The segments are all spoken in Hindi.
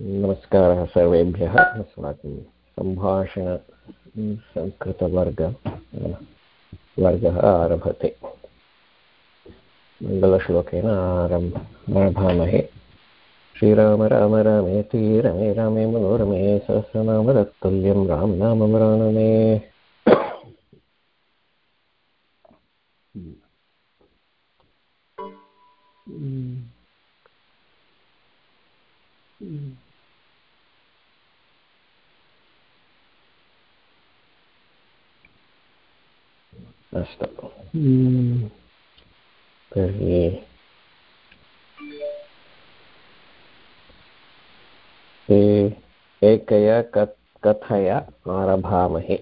नमस्कारः सर्वेभ्यः। अस्माकं सम्भाषण संस्कृतवर्ग, वर्गः आरभते। मङ्गलश्लोकेन आरंभ आरभामहे। श्रीराम, राम रमेति रमे, रामे, मनोरमे सहस्रनाम तत्तुल्यं राम नाम वराणमे अस्तु तर्हि एकया कथया आरभामहे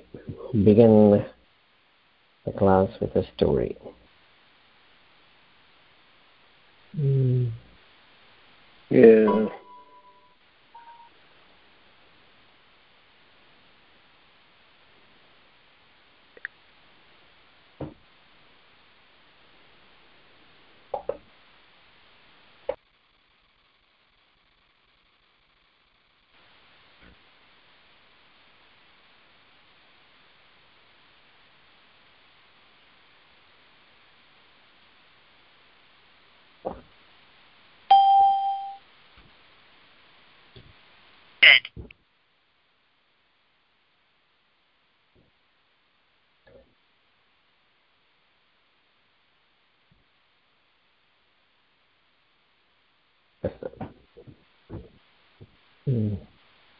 begin the class with a story. Mm. Yeah.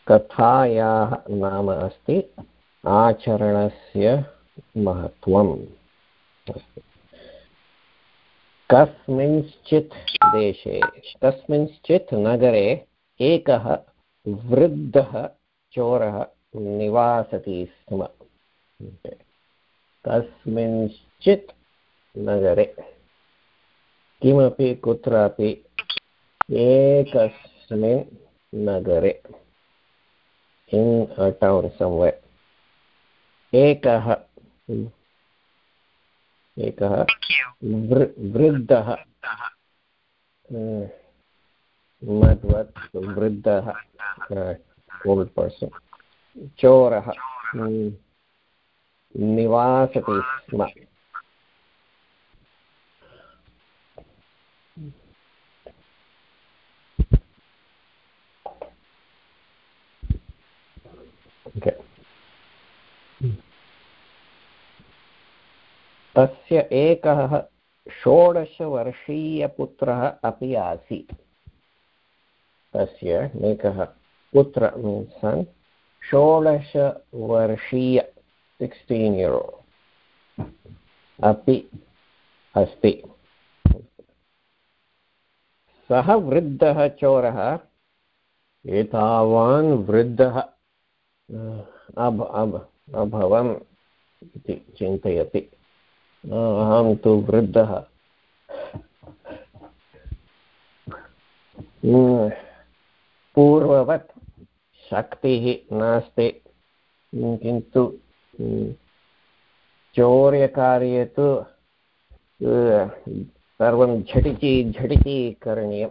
कथायाः नाम अस्ति आचरणस्य महत्त्वम्। कस्मिंश्चित् देशे, कस्मिंश्चित् नगरे एकः वृद्धः चोरः निवासति स्म। कस्मिंश्चित् नगरे किमपि कुत्रापि एकस्मिन् नगरे in a town somewhere. एकः एकः वृद्धः मद्वत् वृद्धः ओल्ड् पर्सन् चोरः निवासति स्म तस्य एकः षोडशवर्षीयपुत्रः अपि आसीत्। तस्य एकः पुत्र मीन्स् सन् षोडशवर्षीय सिक्स्टीन् इयर् अपि अस्ति। सः वृद्धः चोरः, एतावान् वृद्धः अभ, अभवम् इति चिन्तयति। अहं तु वृद्धः पूर्ववत् शक्तिः नास्ति। किन्तु चौर्यकार्ये तु सर्वं झटिति झटिति करणीयं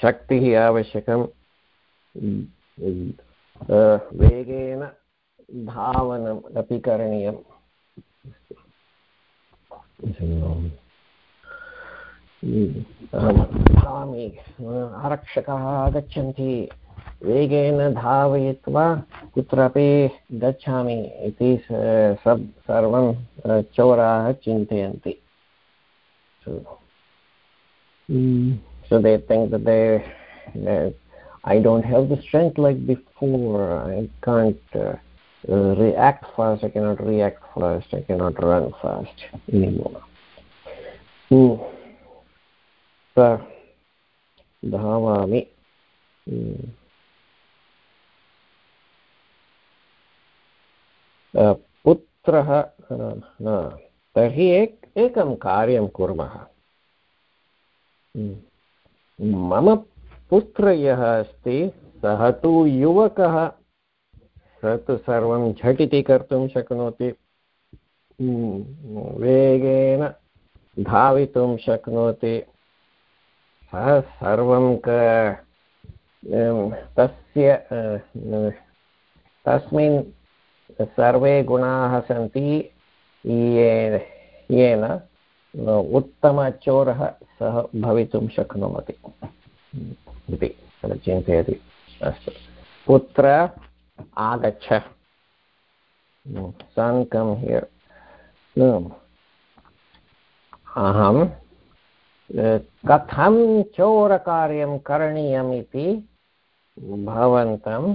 शक्तिः आवश्यकं वेगेन धावनम् अपि करणीयम्। धामि आरक्षकाः आगच्छन्ति वेगेन धावयित्वा कुत्रापि गच्छामि इति सर्वं चोराः चिन्तयन्ति so they think that they I don't have the strength like before. I can't uh, uh, react fast. I cannot react fast. I cannot run fast anymore. Hmm. So, धावामि पुत्रः तर्हि एक एकं कार्यं कुर्मः मम पुत्र अस्ति सः तु युवकः सः तु सर्वं झटिति कर्तुं शक्नोति। वेगेन धावितुं शक्नोति। सः सर्वं क तस्य तस्मिन् सर्वे गुणाः सन्ति। येन उत्तमचोरः सः भवितुं शक्नोति। इति चिन्तयति। अस्तु। पुत्र आगच्छ सन् कम् हियर् अहं कथं चोरकार्यं करणीयम् इति भवन्तं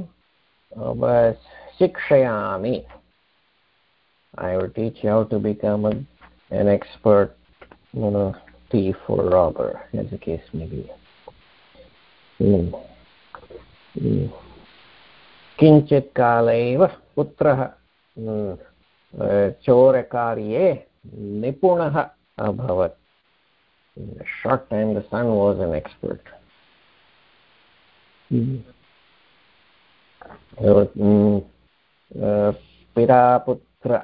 शिक्षयामि become a, an expert you know, thief or robber, as the case may be. Mm. Mm. किञ्चित् काले एव पुत्रः चोरकार्ये निपुणः अभवत्. Short time, the son was an expert. पितापुत्र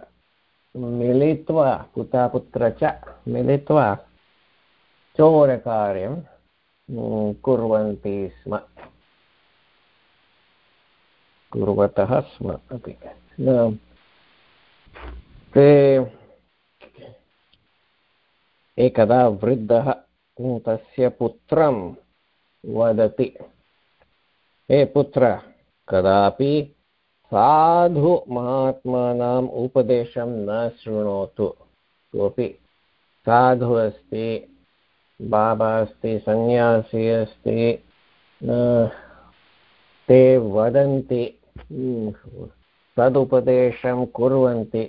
मिलित्वा पितापुत्र च मिलित्वा चोरकार्यं कुर्वन्ति स्म. कुर्वतः स्म अपि ते एकदा वृद्धः तस्य पुत्रं वदति, हे पुत्र, कदापि साधु महात्मानाम् उपदेशं न शृणोतु। कोऽपि साधु अस्ति, बाबा अस्ति, सन्न्यासी अस्ति ते वदन्ति तदुपदेशं कुर्वन्ति।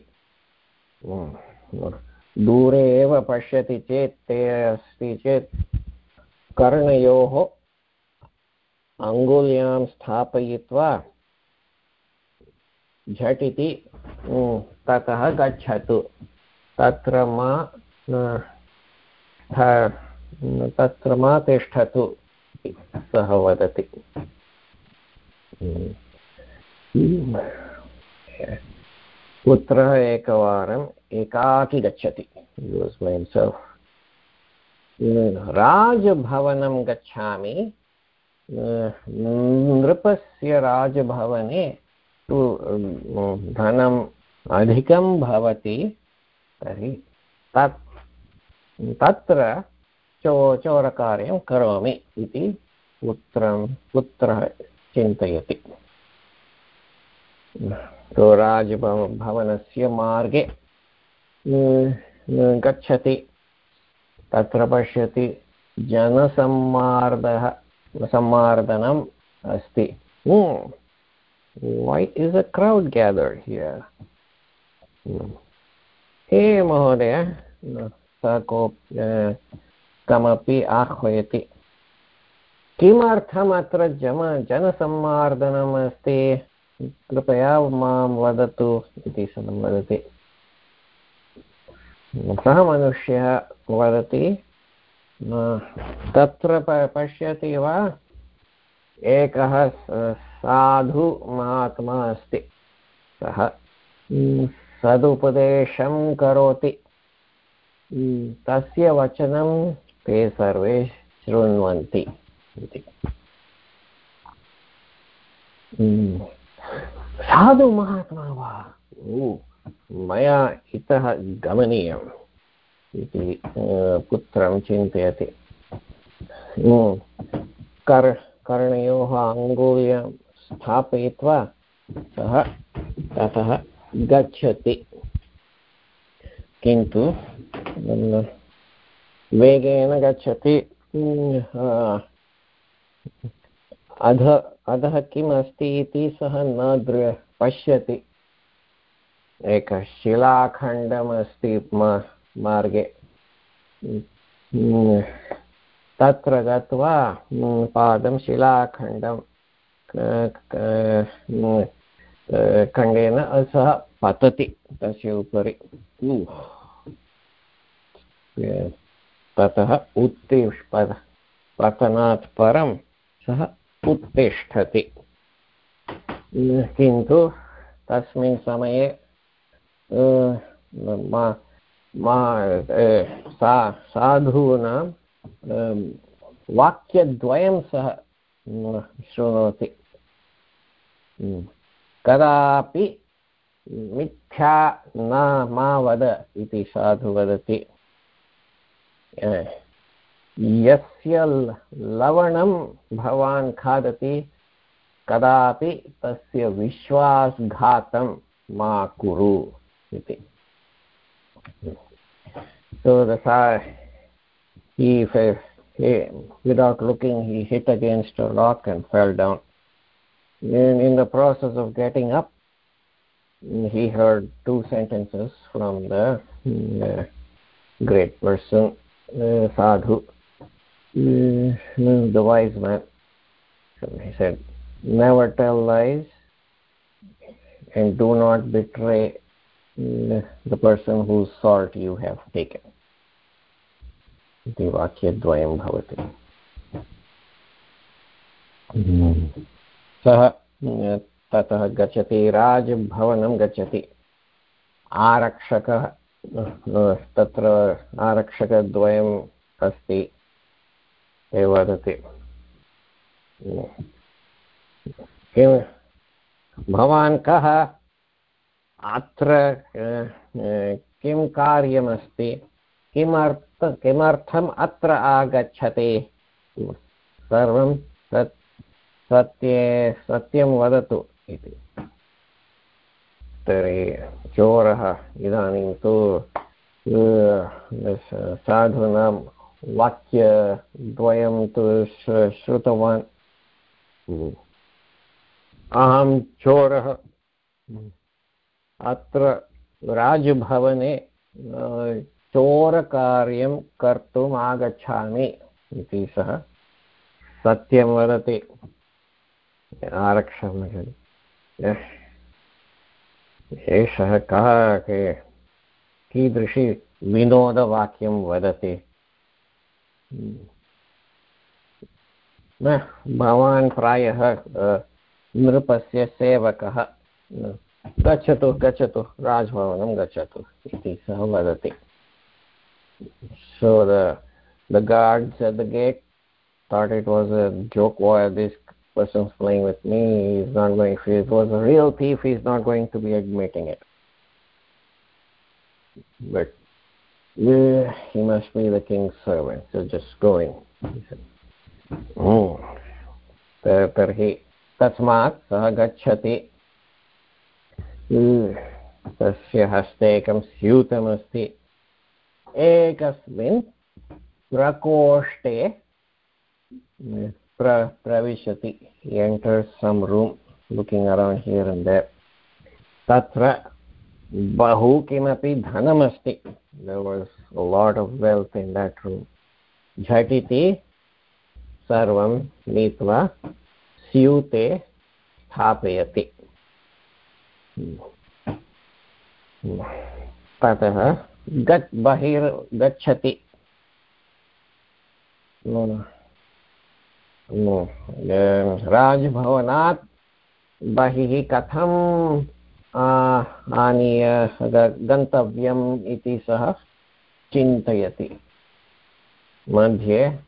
दूरे एव पश्यति चेत् ते अस्ति चेत् कर्णयोः अङ्गुल्यां स्थापयित्वा झटिति ततः गच्छतु। तत्र मा तत्र मा तिष्ठतु सः वदति। पुत्रः एकवारम् एकाकी गच्छति. राजभवनं गच्छामि. नृपस्य राजभवने तु धनम् अधिकं भवति, तर्हि तत्, तत्र चो, चोरकार्यं करोमि इति पुत्रं, पुत्रः चिन्तयति. तो राजभवनस्य मार्गे गच्छति, तत्र पश्यति जनसम्मार्दः, सम्मार्दनम् अस्ति। Why is a crowd gathered here? हे महोदय, स को कमपि आह्वयति। किमर्थम् जम, जनसम्मार्दनम् अस्ति? कृपया माँ वदतु इति सः वदति। सः मनुष्यः वदति तत्र पश्यति वा? एकः साधु महात्मा अस्ति। सः सदुपदेशं करोति। तस्य वचनं ते सर्वे शृण्वन्ति इति। साधु महात्मा। वा मया इतः गमनीयम् इति पुत्रं चिन्तयति। कर्, कर्णयोः अङ्गुल्यां स्थापयित्वा सः ततः गच्छति। किन्तु वेगेन गच्छति। अध, अधः किम् अस्ति इति सः न दृ, पश्यति। एकः शिलाखण्डमस्ति मार्गे। तत्र गत्वा पादं शिलाखण्डं खण्डेन सः पतति तस्य उपरि। ततः उत्तिष् पतनात् परं सः उत्तिष्ठति। किन्तु तस्मिन् समये सा, साधूनां वाक्यद्वयं सः शृणोति कदापि मिथ्या न मा वद इति साधु वदति। यस्य लवणं भवान् खादति कदापि तस्य विश्वासघातं मा कुरु इति so the he, he without looking he hit against a rock and fell down in, in the process of getting up he heard two sentences from the uh, great person uh, sadhu Uh, the wise man so he said never tell lies and do not betray uh, the person whose salt you have taken इति वाक्यद्वयं भवति सः ततः गच्छति राजभवनं गच्छति आरक्षकः तत्र आरक्षकद्वयम् अस्ति वदति किं भवान् कः अत्र किं कार्यमस्ति किमर्थ किमर्थम् अत्र आगच्छते सर्वं तत् सत्ये सत्यं वदतु इति तर्हि चोरः इदानीं तु साधूनां वाक्यद्वयं तु श्रुतवान् अहं चोरः अत्र राजभवने चोरकार्यं कर्तुम् आगच्छामि इति सः सत्यं वदति आरक्षः एषः कः कीदृशी विनोदवाक्यं वदति न भवान् प्रायः नृपस्य सेवकः गच्छतु गच्छतु राजभवनं गच्छतु इति सः वदति so the the guards at the gate thought it was a joke why this person's playing with me he's not going if it was a real thief he's not going to be admitting it but yeah, he must be the king's servant so just going he said oh तर्हि तस्मात् सः गच्छति तस्य हस्ते एकं स्यूतमस्ति एकस्मिन् प्रकोष्ठे प्र प्रविशति enters some room looking around here and there तत्र बहु किमपि धनमस्ति there was a lot of wealth in that झटिति सर्वं नीत्वा स्यूते स्थापयति ततः गच् बहिर्गच्छति राजभवनात् बहिः कथम् आनीय गन्तव्यम् इति सः चिन्तयति। मध्ये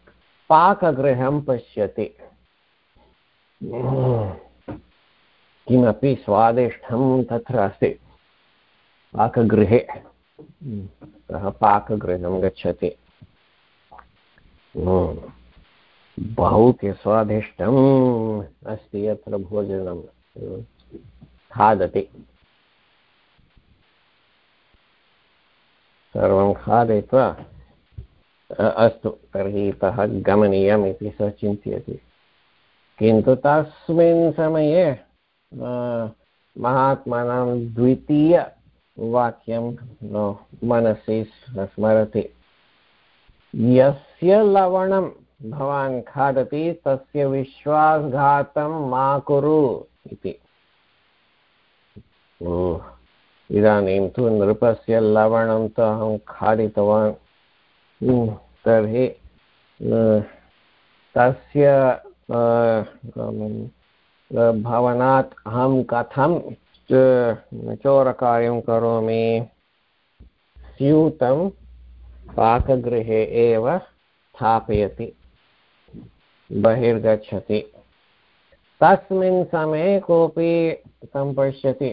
पाकगृहं पश्यति। किमपि स्वादिष्टं तत्र अस्ति। पाकगृहे। सः पाकगृहं गच्छति। बहु स्वादिष्टम् अस्ति अत्र भोजनं। खादति। सर्वं खादयित्वा अस्तु, तर्हि इतः गमनीयम् इति सः चिन्तयति। किन्तु तस्मिन् समये महात्मानां द्वितीय वाक्यं मनसि स्मरति। यस्य लवणं भवान् खादति, तस्य विश्वासघातं मा कुरु इति। इदानीं तु नृपस्य लवणं तु अहं खादितवान्। तर्हि तस्य भवनात् अहं कथं चोरकार्यं करोमि? स्यूतं पाकगृहे एव स्थापयति, बहिर्गच्छति। तस्मिन् समये कोऽपि सम्पश्यति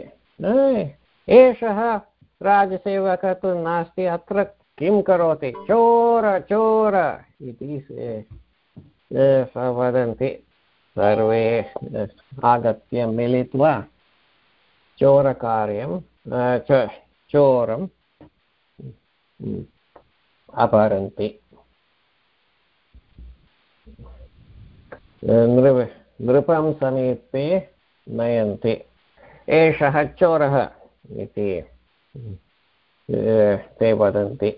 एषः राजसेवकः तु नास्ति, अत्र किं करोति? चोर चोर इति वदन्ति। सर्वे आगत्य मिलित्वा चोरकार्यं चोरम् अपरन्ति नृपं समीपे नयन्ति। एषः चोरः इति ते वदन्ति।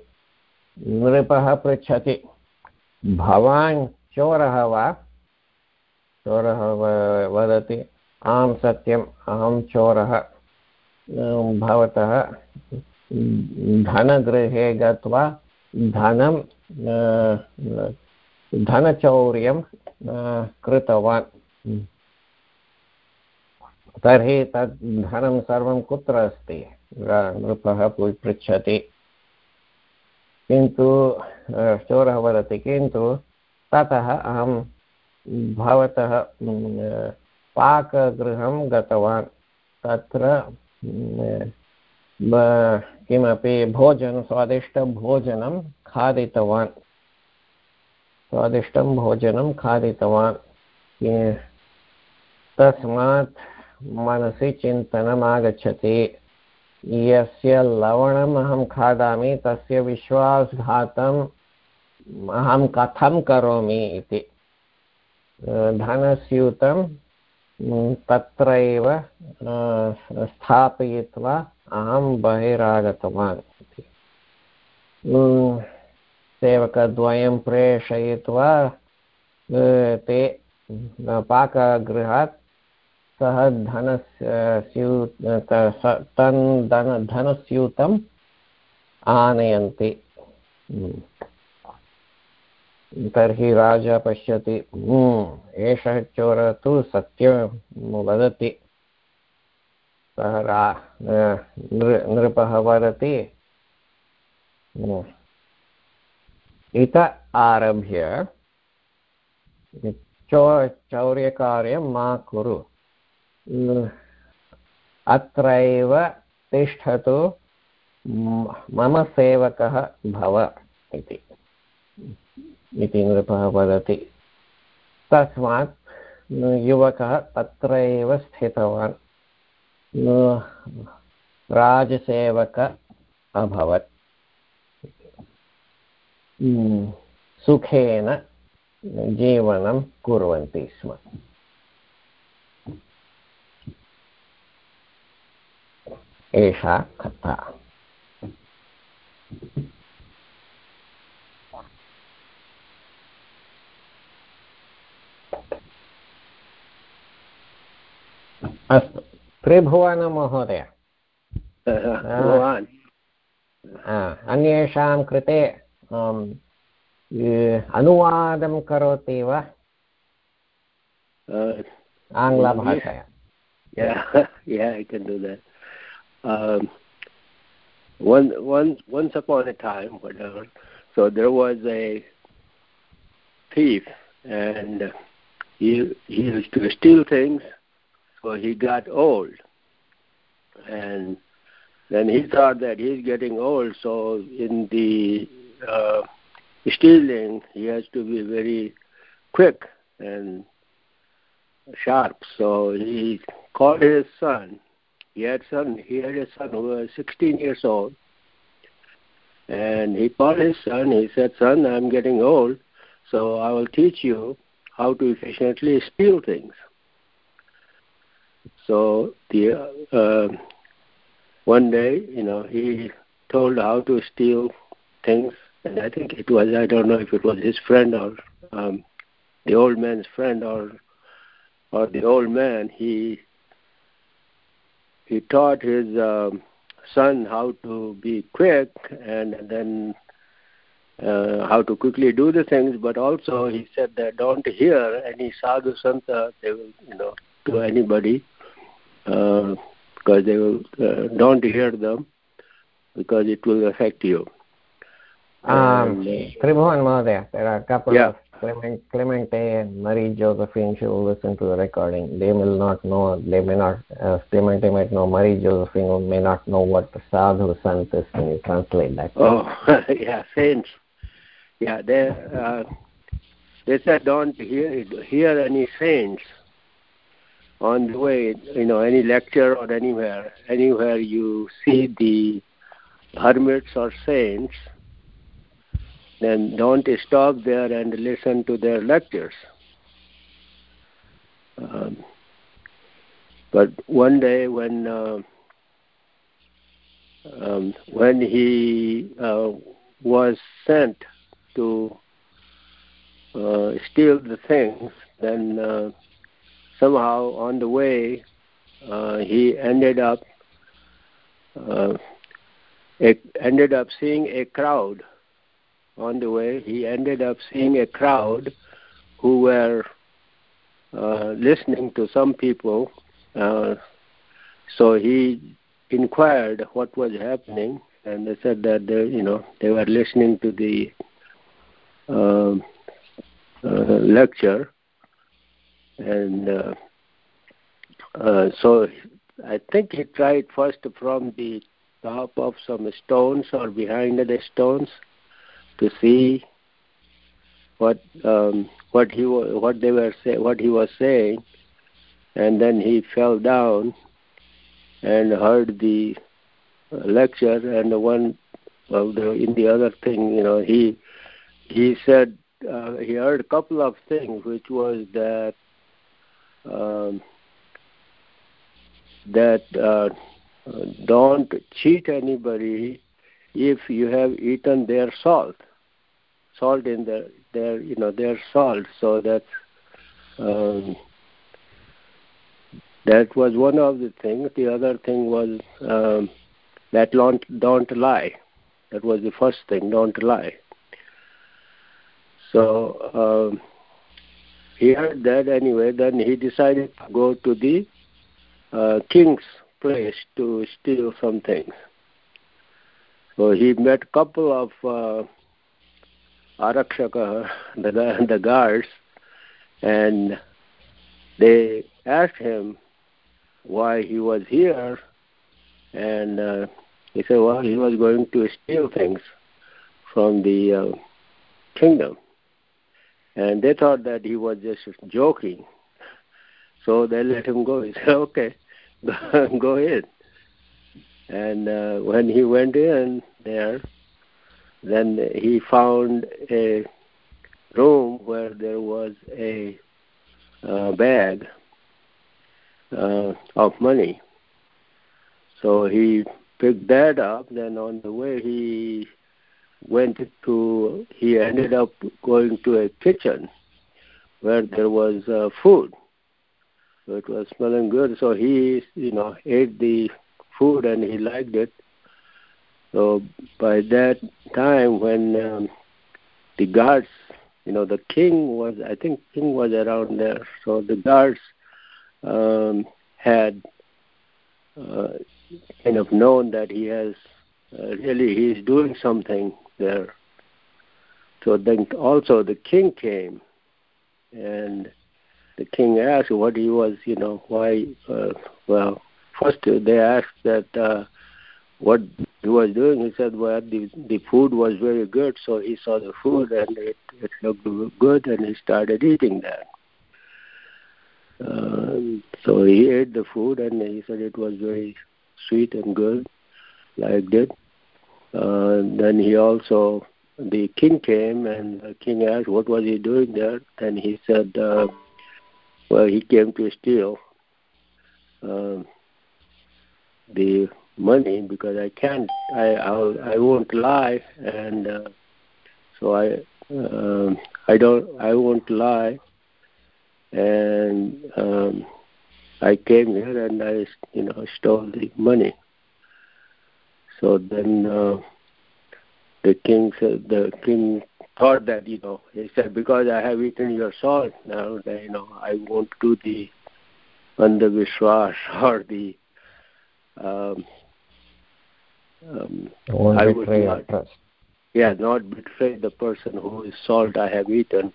नृपः पृच्छति, भवान् चोरः वा? चोरः वदति आं सत्यम्, अहं चोरः। भवतः धनगृहे गत्वा धनं धनचौर्यं कृतवान्। तर्हि तद् धनं सर्वं कुत्र अस्ति? नृपः पृच्छति। किन्तु चोरः वदति, किन्तु ततः अहं भवतः पाकगृहं गतवान्। तत्र किमपि भोजनं स्वादिष्टभोजनं खादितवान्। स्वादिष्टं भोजनं खादितवान्। तस्मात् मनसि चिन्तनम् आगच्छति यस्य लवणम् अहं खादामि, तस्य विश्वासघातम् अहं कथं करोमि इति। धनस्यूतं तत्रैव स्थापयित्वा अहं बहिरागतवान् इति। सेवकद्वयं प्रेषयित्वा ते पाकगृहात् सः धनस्य स्यू तन्, धन, धनस्यूतम् आनयन्ति। तर्हि राजा पश्यति एषः चोरः तु सत्यं वदति। सः रा नृपः वदति। इत आरभ्य, चौ, चौर्यकार्यं मा कुरु। अत्रैव तिष्ठतु मम सेवकः भव इति। इति नृपः वदति। तस्मात् युवकः तत्र स्थितवान्। राजसेवक अभवत्। सुखेन जीवनं कुर्वन्ति स्म। एषा कथा अस्तु त्रिभुवनमहोदय अन्येषां कृते अनुवादं करोति वा आङ्ग्लभाषया Yeah, yeah, I can do that. Um, one, once upon a time, whatever. So there was a thief, and he he used to steal things. So he got old, and then he thought that he's getting old. So in the uh, stealing, he has to be very quick and sharp. So he called his son. He had son. He had a son who was 16 years old, and he called his son. He said, "Son, I'm getting old, so I will teach you how to efficiently steal things." So the uh, one day, you know, he told how to steal things and I think it was I don't know if it was his friend or um, the old man's friend or or the old man. He he taught his um, son how to be quick and, then uh, how to quickly do the things, but also he said that don't hear any sadhu santa they will you know to anybody uh, because they will uh, don't hear them because it will affect you. Um, Tribhuvan Mahodaya, there are a couple yeah. of Clement, Clemente and Marie Josephine should listen to the recording. They will not know, they may not, uh, Clemente might know, Marie Josephine may not know what the sadhu sant is. Can you translate that? Oh, yeah, saints. Yeah, they, uh, they said don't hear, hear any saints on the way, you know, any lecture or anywhere, anywhere you see the hermits or saints, then don't stop there and listen to their lectures. Um, but one day when uh, um, when he uh, was sent to uh, steal the things, then uh, somehow on the way uh, he ended up uh, ended up seeing a crowd on the way, he ended up seeing a crowd who were uh, listening to some people. Uh, so he inquired what was happening, and they said that they, you know they were listening to the uh, uh lecture, and uh, uh, so I think he tried first from the top of some stones or behind the stones to see what um, what he what they were say, what he was saying, and then he fell down and heard the lecture and the one of the in the other thing you know he he said uh, he heard a couple of things which was that um, that uh, don't cheat anybody if you have eaten their salt salt in their their you know their salt so that um, that was one of the things the other thing was um, that don't don't lie. That was the first thing don't lie. So um, he heard that anyway. Then he decided to go to the uh, king's place to steal some things. So he met a couple of uh, arakshaka, the, the guards, and they asked him why he was here, and uh, he said, well, he was going to steal things from the uh, kingdom. And they thought that he was just joking. So they let him go. He said, okay, go in. And uh, when he went in there, then he found a room where there was a uh, bag uh, of money. So he picked that up. Then on the way, he went to. He ended up going to a kitchen where there was uh, food. So it was smelling good. So he, you know, ate the food and he liked it. So by that time, when um, the guards, you know, the king was, I think king was around there. So the guards um, had uh, kind of known that he has uh, really he's doing something there. So then also the king came, and the king asked what he was, you know, why. Uh, well, first they asked that uh, what he was doing, he said, well, the, the food was very good, so he saw the food and it, it looked good and he started eating that. Um, so he ate the food and he said it was very sweet and good, liked it. Uh, then he also, the king came and the king asked what was he doing there, and he said, uh, well, he came to steal uh, the money because I can't I I'll, I won't lie and uh, so I um, I don't I won't lie. And um, I came here and I you know stole the money. So then uh, the king said the king thought that you know he said because I have eaten your salt now that, you know I won't do the under Vishwas or the um, um, I would not, yeah, not betray the person whose salt I have eaten.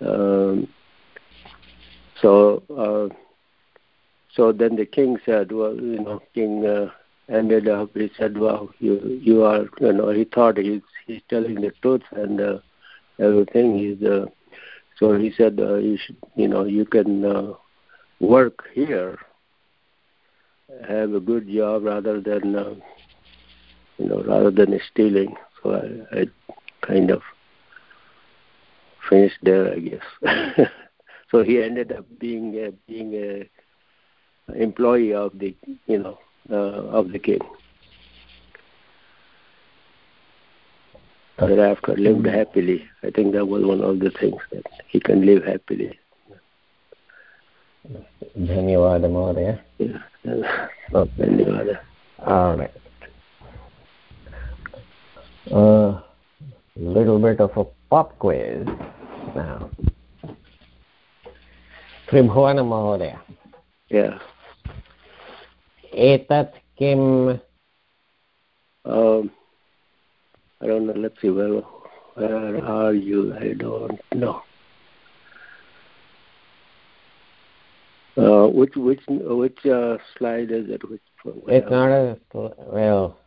Um, so uh, so then the king said, well, you know, King uh, ended up. He said, well, you you are, you know, he thought he's he's telling the truth and uh, everything. He's uh, so he said, uh, you should, you know, you can uh, work here, have a good job rather than, uh, you know, rather than stealing. So I, I kind of finished there, I guess. so he ended up being uh, being a employee of the you know uh, of the king. Thereafter lived happily. I think that was one of the things that he can live happily. धन्यवाद महोदय धन्यवाद All right. A uh, little bit of a pop quiz now. Tribhuvan Mahodaya. Yeah. एतत् किम् um, I don't know. Let's see. Where, where are you? I don't know. Uh, which which which uh, slide is it? Which it's not a well.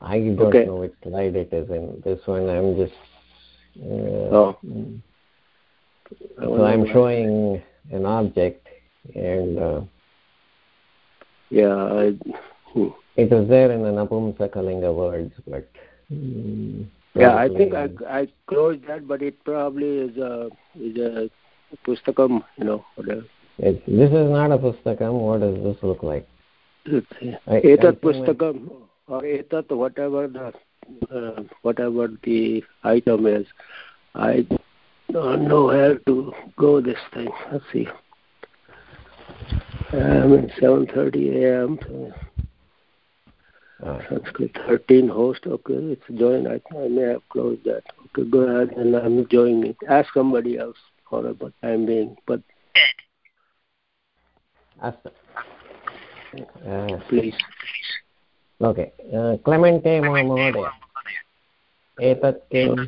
I don't okay. know which slide it is in. This one, I'm just. Uh, oh. So I'm showing an object, and uh, yeah, I, hmm. it was there in the Napumsakalinga words, but. Mm, yeah, I think I I closed that, but it probably is a is a pustakam, you know, whatever. It's, this is not a pustakam. What does this look like? Etat pustakam or etat whatever the uh, whatever the item is i don't know where to go this thing let's see i'm at 7:30 a.m. So uh, Sanskrit 13 host. Okay, it's join. I, I may have closed that. Okay, go ahead and I'm joining it. Ask somebody else for a but I'm being but. Ask them. Uh, please. please. Okay Clemente महोदय एतत् किम्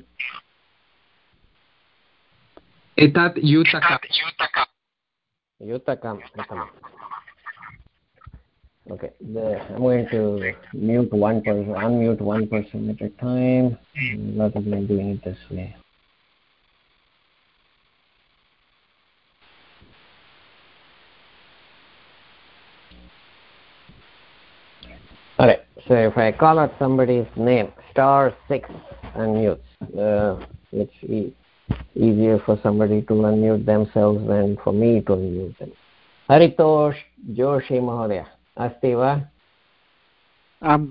एतत् युतक युतकम् okay the, i'm going to mute one person unmute one person at a time rather than doing it this way all right so if i call out somebody's name star six unmutes uh, it's e easier for somebody to unmute themselves than for me to unmute them haritosh joshi mahodaya अस्ति वा आम्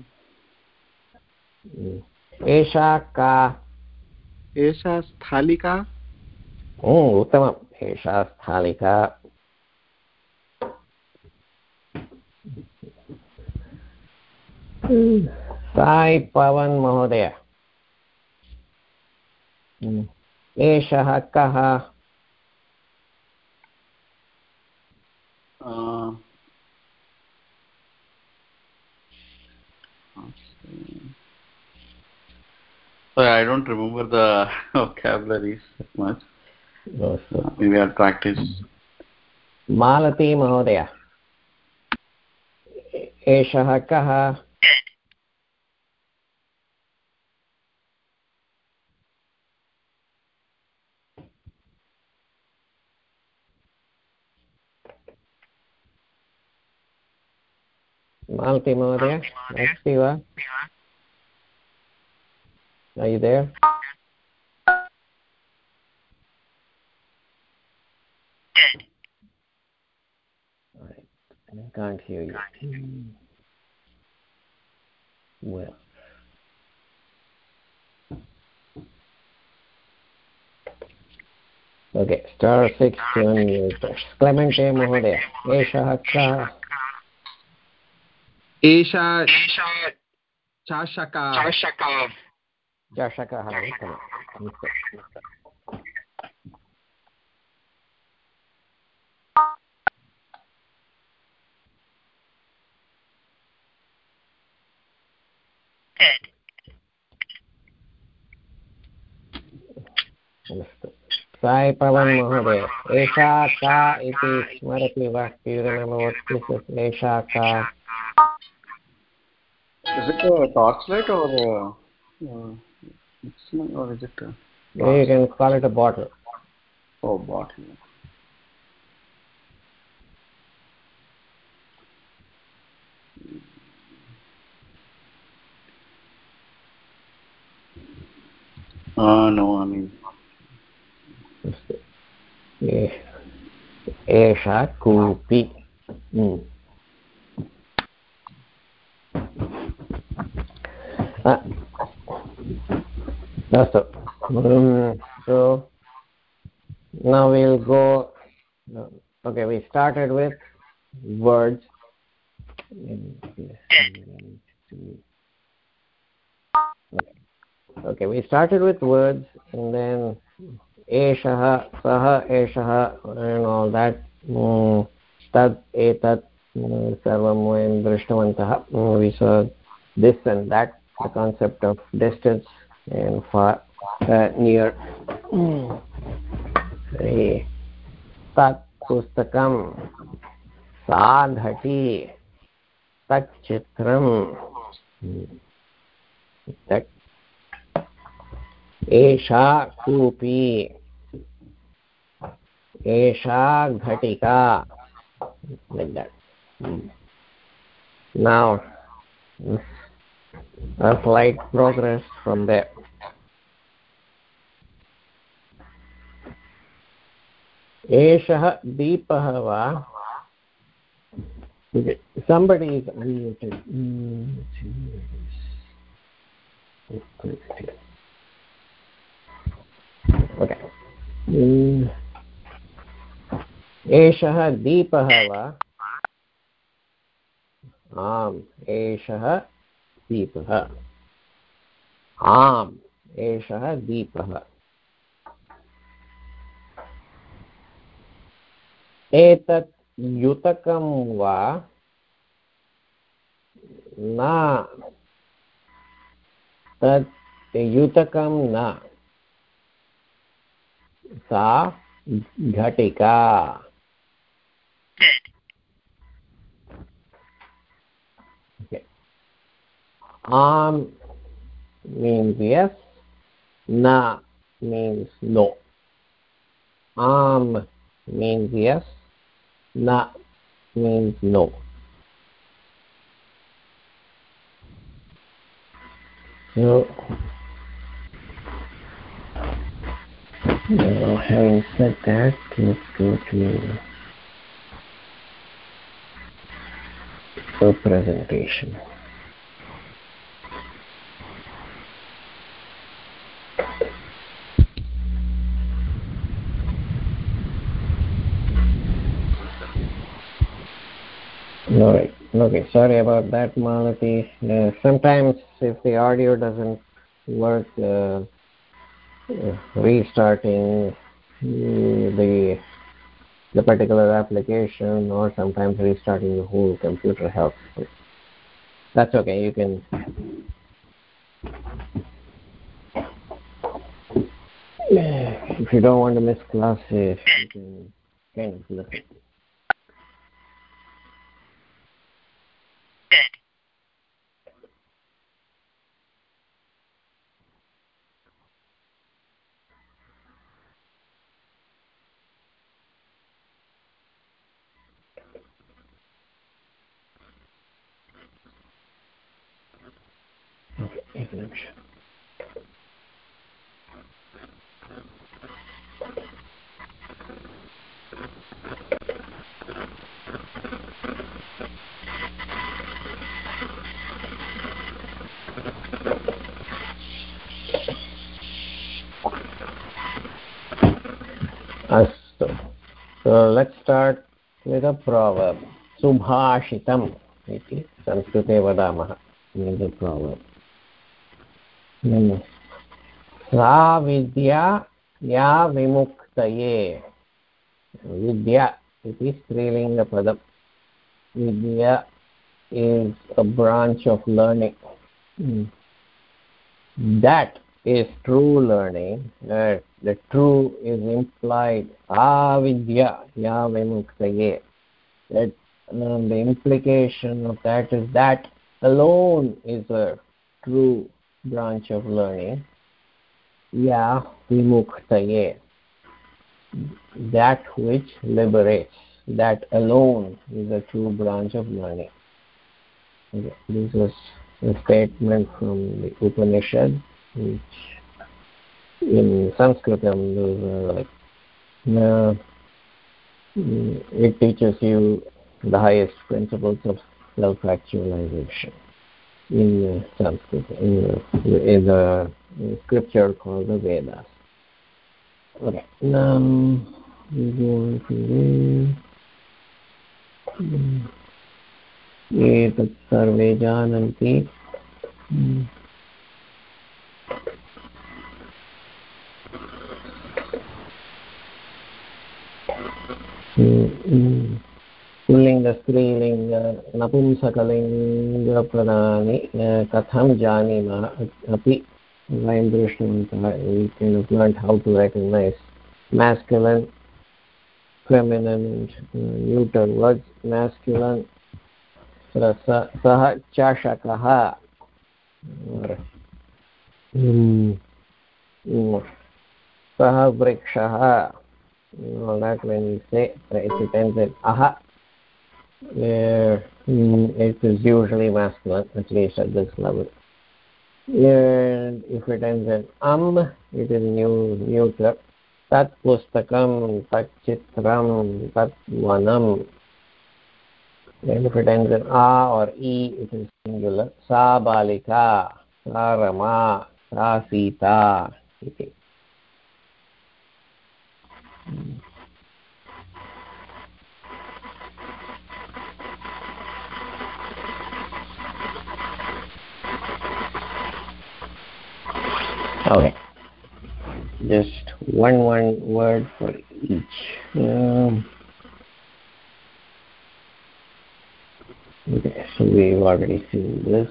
एषा का एषा स्थालिका उत्तमम् एषा स्थालिका साई पवन महोदय एषः कः Sorry, I don't remember the vocabularies that much. No, uh, maybe I'll practice. मालती महोदय एषः कः मालती महोदय अस्ति वा Are you there? All right. I can't hear you. Well. Okay, star six to unmute. Clemente महोदय एषः कः एषा चाषका पवन महोदय एषा का इति स्मरति वा एषा का? Is it a torchlight or a, uh, or is it a... You can call it a bottle. Oh, bottle. Uh, no, I mean... एषा कूपी अस्तु so now we'll go okay we started with words okay we started with words and then एषः सः एषः and all that तत् एतत् सर्वं वयं दृष्टवन्तः we saw this and that The concept of distance and far uh, near तत् पुस्तकं सा घटी तत् चित्रं तत् एषा कूपी एषा घटिका like that now a slight progress from there एषः दीपः वा somebody is unmuted okay एषः दीपः वा आम् एषः दीपः आम् एषः दीपः। एतत् युतकं वा न तत् युतकं न सा घटिका। Am means yes na means no. Am means yes na means no. So having said that let's go to the presentation all right okay. Sorry about that malati. Uh, sometimes if the audio doesn't work uh, uh, restarting the the particular application or sometimes restarting the whole computer helps. That's okay you can if you don't want to miss classes you can kind of listen a proverb subhashitam इति संस्कृते वदामः proverb सा विद्या या विमुक्तये विद्या इति स्त्रीलिङ्गपदं विद्या is a branch of learning that is true learning that the true is implied avidya ya vimuktaye that um, the implication of that is that alone is a true branch of learning ya vimuktaye that which liberates that alone is a true branch of learning. Okay. this is a statement from the upanishad which in sanskritam those are like uh, it teaches you the highest principles of self-actualization in uh, Sanskrit, in, in the scripture called the Vedas. Okay, now we go on from there. एतत् सर्वे जानन्ति पुल्लिङ्गस्त्रीलिङ्ग नपुंसकलिङ्गप्रदानि कथं जानीमः अपि वयं दृष्टवन्तः learned how to recognize masculine feminine uh, neuter words masculine सः चषकः सः वृक्षः that when you say it depends on aha it is usually masculine at least at this level. And if it ends in am it is new neuter tat pustakam tat chitram tat vanam. And if it ends in a or e it is singular. Sa balika sa rama sa sita. Iti okay. Just one one word for each. Um, okay so we've already seen this.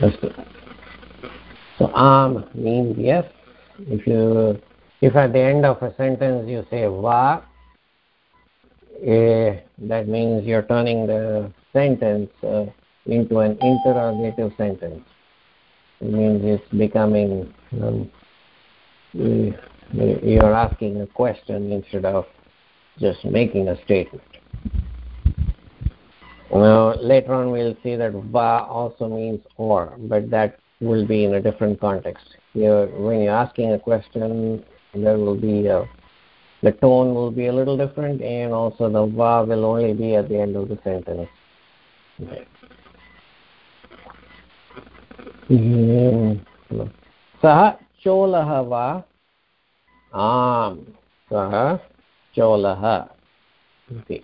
Let's go. So am means yes if you if at the end of a sentence you say va eh, that means you're turning the sentence uh, into an interrogative sentence. It means it's becoming, um, you're asking a question instead of just making a statement. Now, later on we'll see that va also means or, but that will be in a different context. You're, when you're asking a question, there will be a, the tone will be a little different and also the va will only be at the end of the sentence. सः चोलः वा आम् सः चोलः इति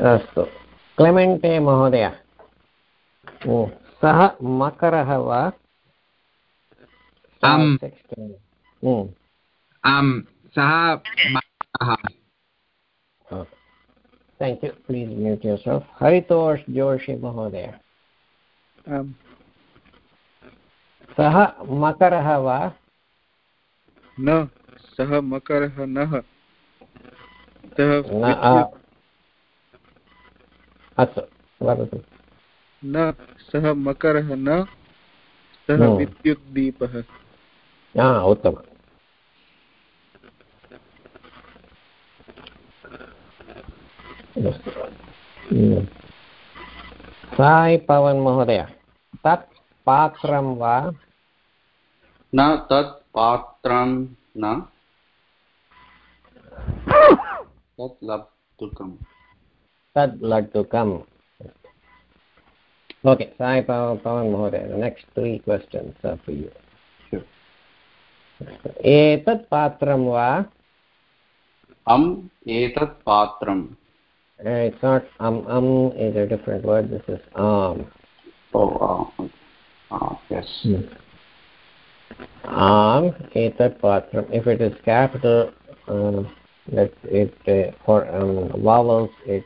अस्तु। क्लेमेण्टे महोदय। ओ सः मकरः वा? हरितोष् जोषि महोदय। सः मकरः वा? न सः मकरः नः। अस्तु वदतु। न सः मकरः न सः विद्युद्दीपः। उत्तमम्। साई पवन महोदय तत् पात्रं वा? न तत् पात्रं न। तत् लड्डुकम् तद् लड्डुकम् okay sai pavan mahoday the next three questions are for you sure etat patram va am etat patram Uh, it's not um um is a different word. This is um. Oh, uh, uh, yes. Um etat patram. If it is capital uh, that it uh, for um, vowels it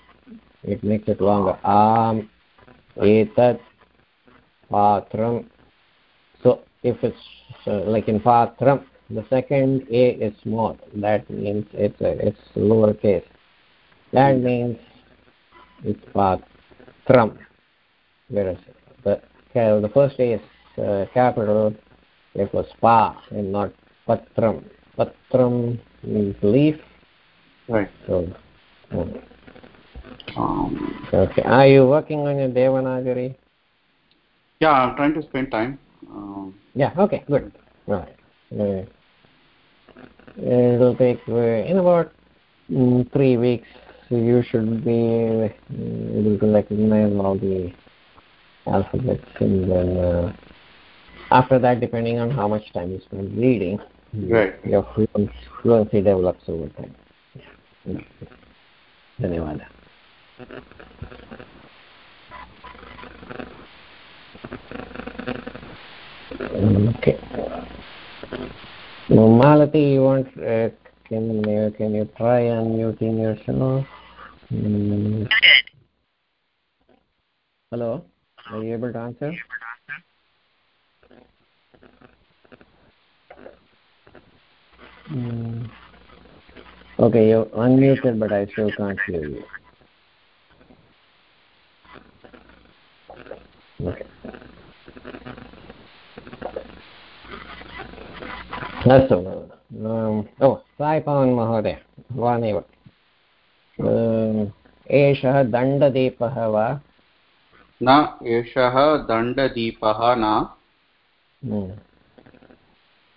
it makes it longer. Am, etat, patram. So if it's uh, like in patram, the second a is small. That means it's a, it's lowercase. That means it's patram. Whereas the the first a is uh, capital, therefore spa and not patram. Patram means leaf. Right. So. Um, um, okay. Are you working on your Devanagari? Yeah, I'm trying to spend time. Um, yeah, okay, good. All right. It'll take, uh, in about mm, three weeks, you should be able to recognize all the alphabets and then uh, after that depending on how much time you spend reading right. your fluency, fluency develops over time yeah. धन्यवादः Okay. Now, Malati, you want, uh, can, uh, can you try unmuting yourself? Mm. Hello? Are you able to answer? Mm. Okay, you're unmuted, but I still can't hear you. अस्तु ओ साई पवन् महोदय भवानेव एषः दण्डदीपः वा न एषः दण्डदीपः न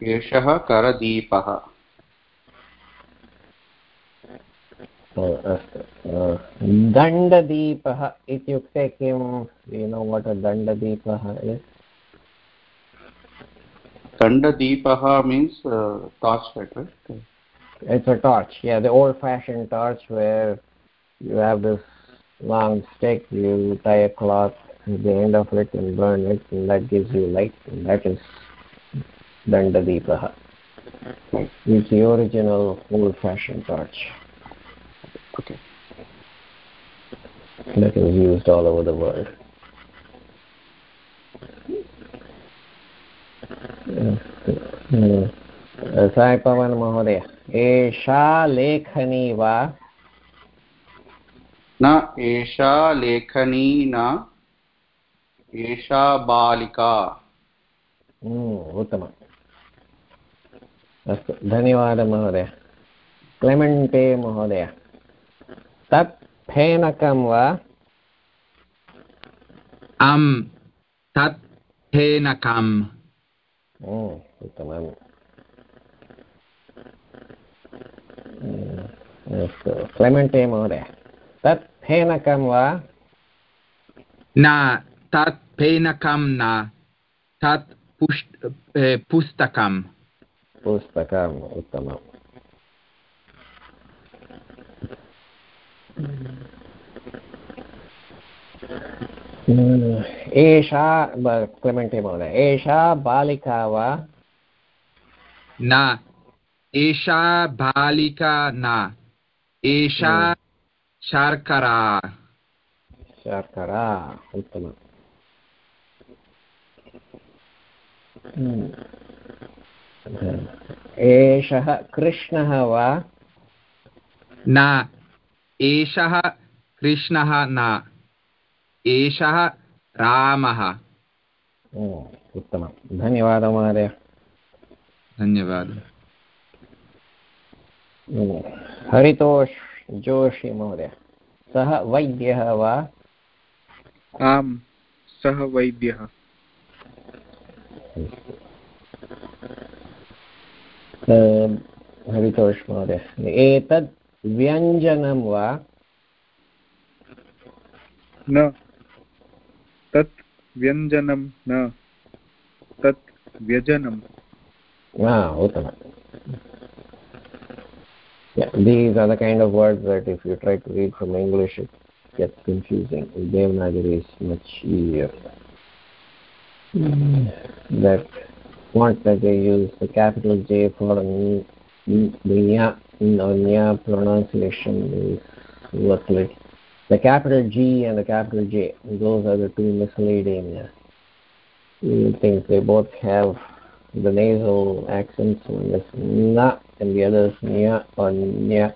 एषः करदीपः अस्तु दण्डदीपः इत्युक्ते किं you know what दण्डदीपः is Dandadipaha means uh, torchlight, right? It's a torch, yeah, the old-fashioned torch where you have this long stick, you tie a cloth at the end of it and burn it, and that gives you light, and that is Dandadipaha. It's the original old-fashioned torch. Okay. That is used all over the world. Sai Pavan महोदय एषा लेखनी वा न एषा लेखनी न एषा बालिका उत्तमम् अस्तु धन्यवादः महोदय क्लेमेण्टे महोदय तत् फेनकं वा आम् तत् फेनकम् उत्तमम् अस्तु क्लेमेण्टे महोदय तत् फेनकं वा न तत् फेनकं न तत् पुष् पुस्तकं पुस्तकम् उत्तमम् एषा क्लेमेण्टे महोदय एषा बालिका वा न एषा बालिका न एषा शर्करा शर्करा उत्तमम् एषः कृष्णः वा न एषः कृष्णः न एषः रामः। उत्तमं। धन्यवादः महोदय। धन्यवादः। हरितोष जोशी महोदय सः वैद्यः वा? आम् सः वैद्यः। हरितोष महोदय एतत् व्यञ्जनं वा न तत् व्यञ्जनं न तत् व्यजनं उत्तमम् Yeah, these are the kind of words that if you try to read from English, it gets confusing. In Devanagari is much easier. That font that they use, the capital J for the no, nya pronunciation is worthless. The capital G and the capital J, those are the two misleading uh, things. They both have the nasal accents. One is na and the other is nya or nya.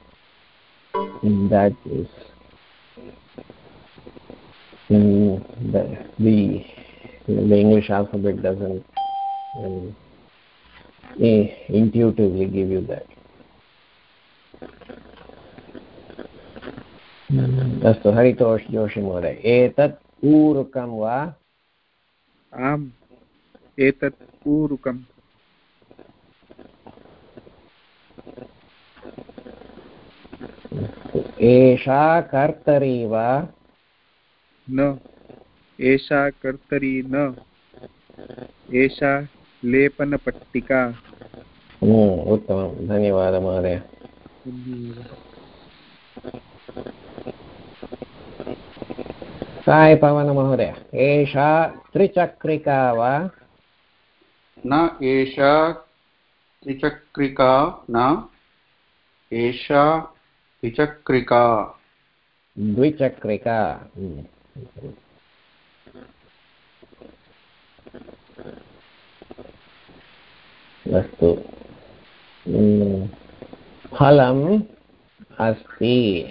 That is the, the, the English alphabet doesn't um, intuitively give you that. अस्तु हरितोष जोषि महोदय एतत् ऊरुकं वा आम् एतत् ऊरुकम् एषा कर्तरी वा न एषा कर्तरी न एषा लेपनपट्टिका उत्तमं धन्यवादः महोदय काय पवनमहोदय एषा त्रिचक्रिका वा? न एषा त्रिचक्रिका न एषा द्विचक्रिका द्विचक्रिका। अस्तु। फलम् अस्ति।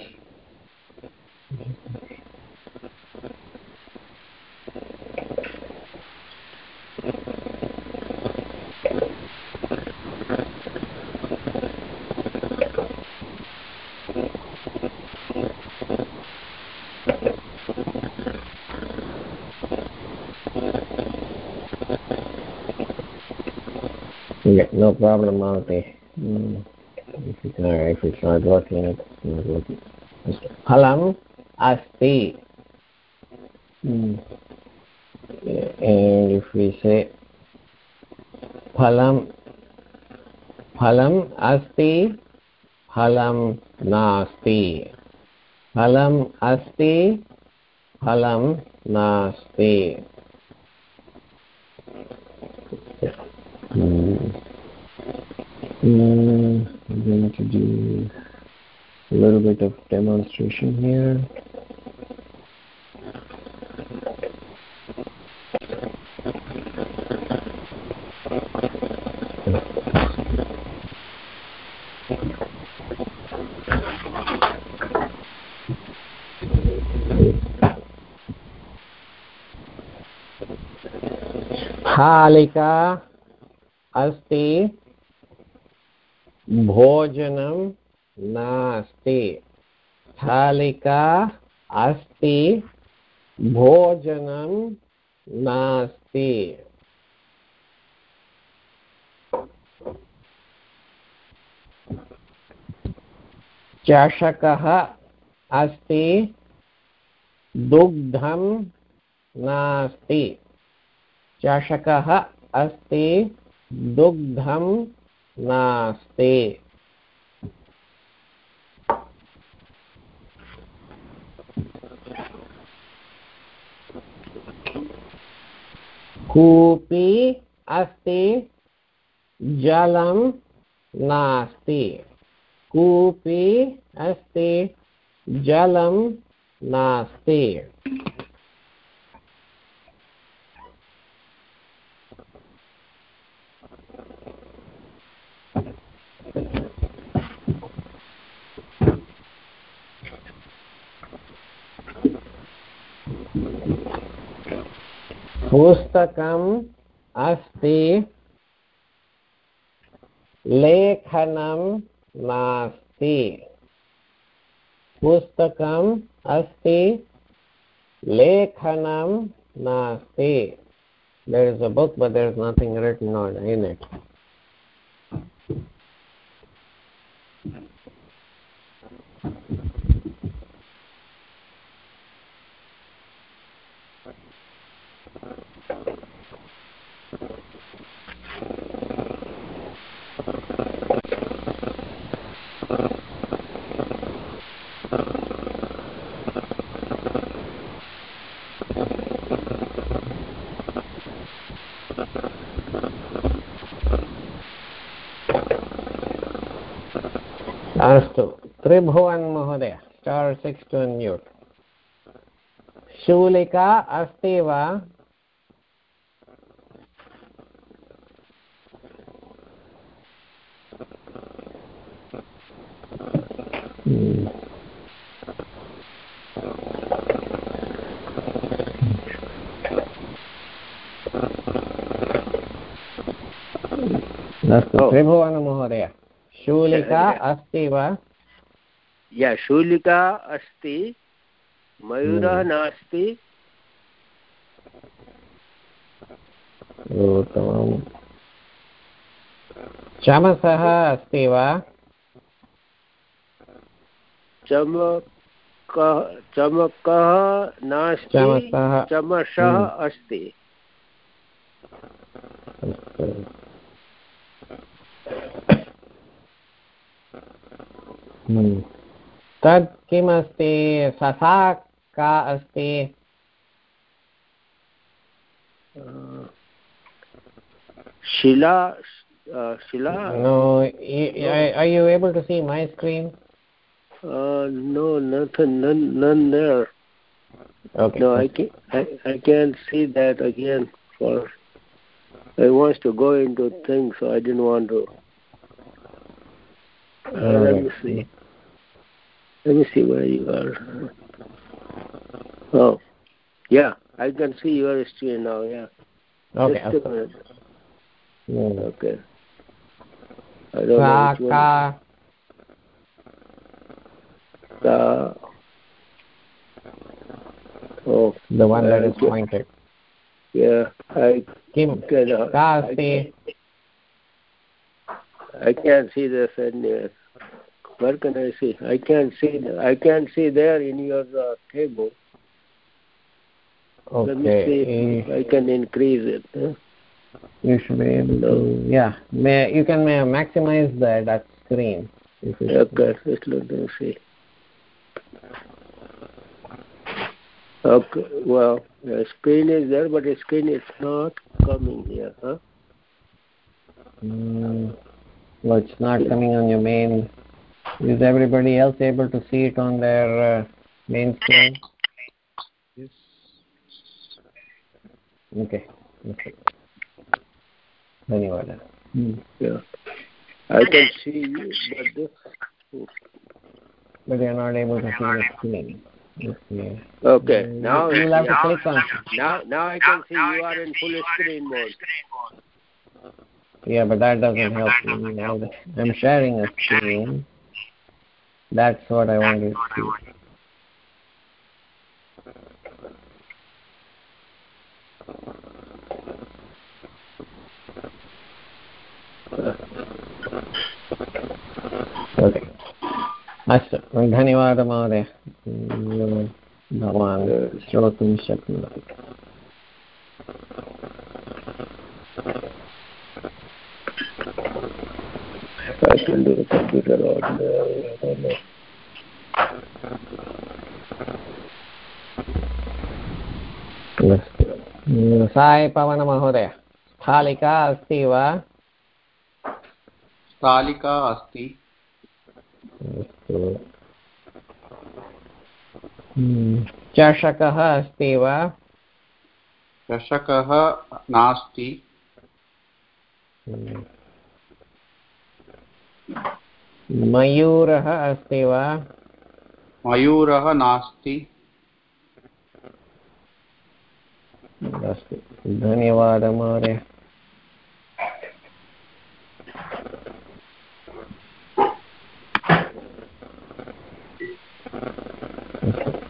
Yeah, no problem, Malti. Mm. If it's not, if it's not working, it's not working. Phalam asti. Hmm. and If we say phalam, phalam asti, phalam nasti. Phalam asti, phalam nasti. Hmm. Hmm. I'm going to do a little bit of demonstration here. स्थालिका अस्ति। भोजनं नास्ति। स्थालिका अस्ति। भोजनं नास्ति। चषकः अस्ति। दुग्धं नास्ति। चषकः अस्ति। दुग्धं नास्ति। कूपी अस्ति। जलं नास्ति। कूपी अस्ति जलं नास्ति। पुस्तकम् अस्ति लेखनं नास्ति पुस्तकम् अस्ति लेखनं नास्ति is a book but there is nothing written on in it Tribhuvan महोदय स्टार् सिक्स् टु अन्म्यूट्। शूलिका अस्ति वा? अस्तु त्रिभुवनमहोदय शूलिका। अस्ति वा? या शूलिका अस्ति मयूरः हम्म। नास्ति चमसः अस्ति वा चमकः चमकः नास्ति चमसः चमसः हम्म। अस्ति हम्म। तत् किमस्ति ससा का अस्ति अ, शिला अ, शिला no y- are are you able to see my screen Uh, no, nothing, none, none there. okay No, I can I, I can't see that again. For I wants to go into things, so I didn't want to. Uh, let me Alright. see. Let me see where you are. Oh, yeah, I can see your screen now. Yeah. Okay. Just a. Yeah. Okay. I don't ka, know ka. Ka. Oh, the one that is pointed. Yeah, I Kim, cannot. Ka, uh, I, I can't see the anywhere. Where can I see? I can't see. I can't see there in your uh, table. Let me see if I can increase it. Huh? you should be able to yeah may you can uh, maximize the that screen if you Okay, just let me see. Okay, well, the screen is there, but the screen is not coming here, huh? Mm, well, it's not coming on your main is everybody else able to see it on their uh, main screen yes okay okay anyway hmm, yeah i can see you but this but you're not able to see the screen Okay. okay. Mm, now, you now, now, now I can see you are in full screen mode. Yeah, but that doesn't yeah, help me. I'm sharing a screen. That's what I want you to see. Okay अस्तु धन्यवादः महोदय भवान् श्रोतुं शक्नोति I can do the computer on there. I don't know. अस्तु साय पवनमहोदय स्थालिका अस्ति वा स्थालिका अस्ति अस्तु हम्म, चषकः अस्ति वा चषकः नास्ति हम्म। मयूरः अस्ति वा मयूरः नास्ति अस्तु धन्यवादः महोदय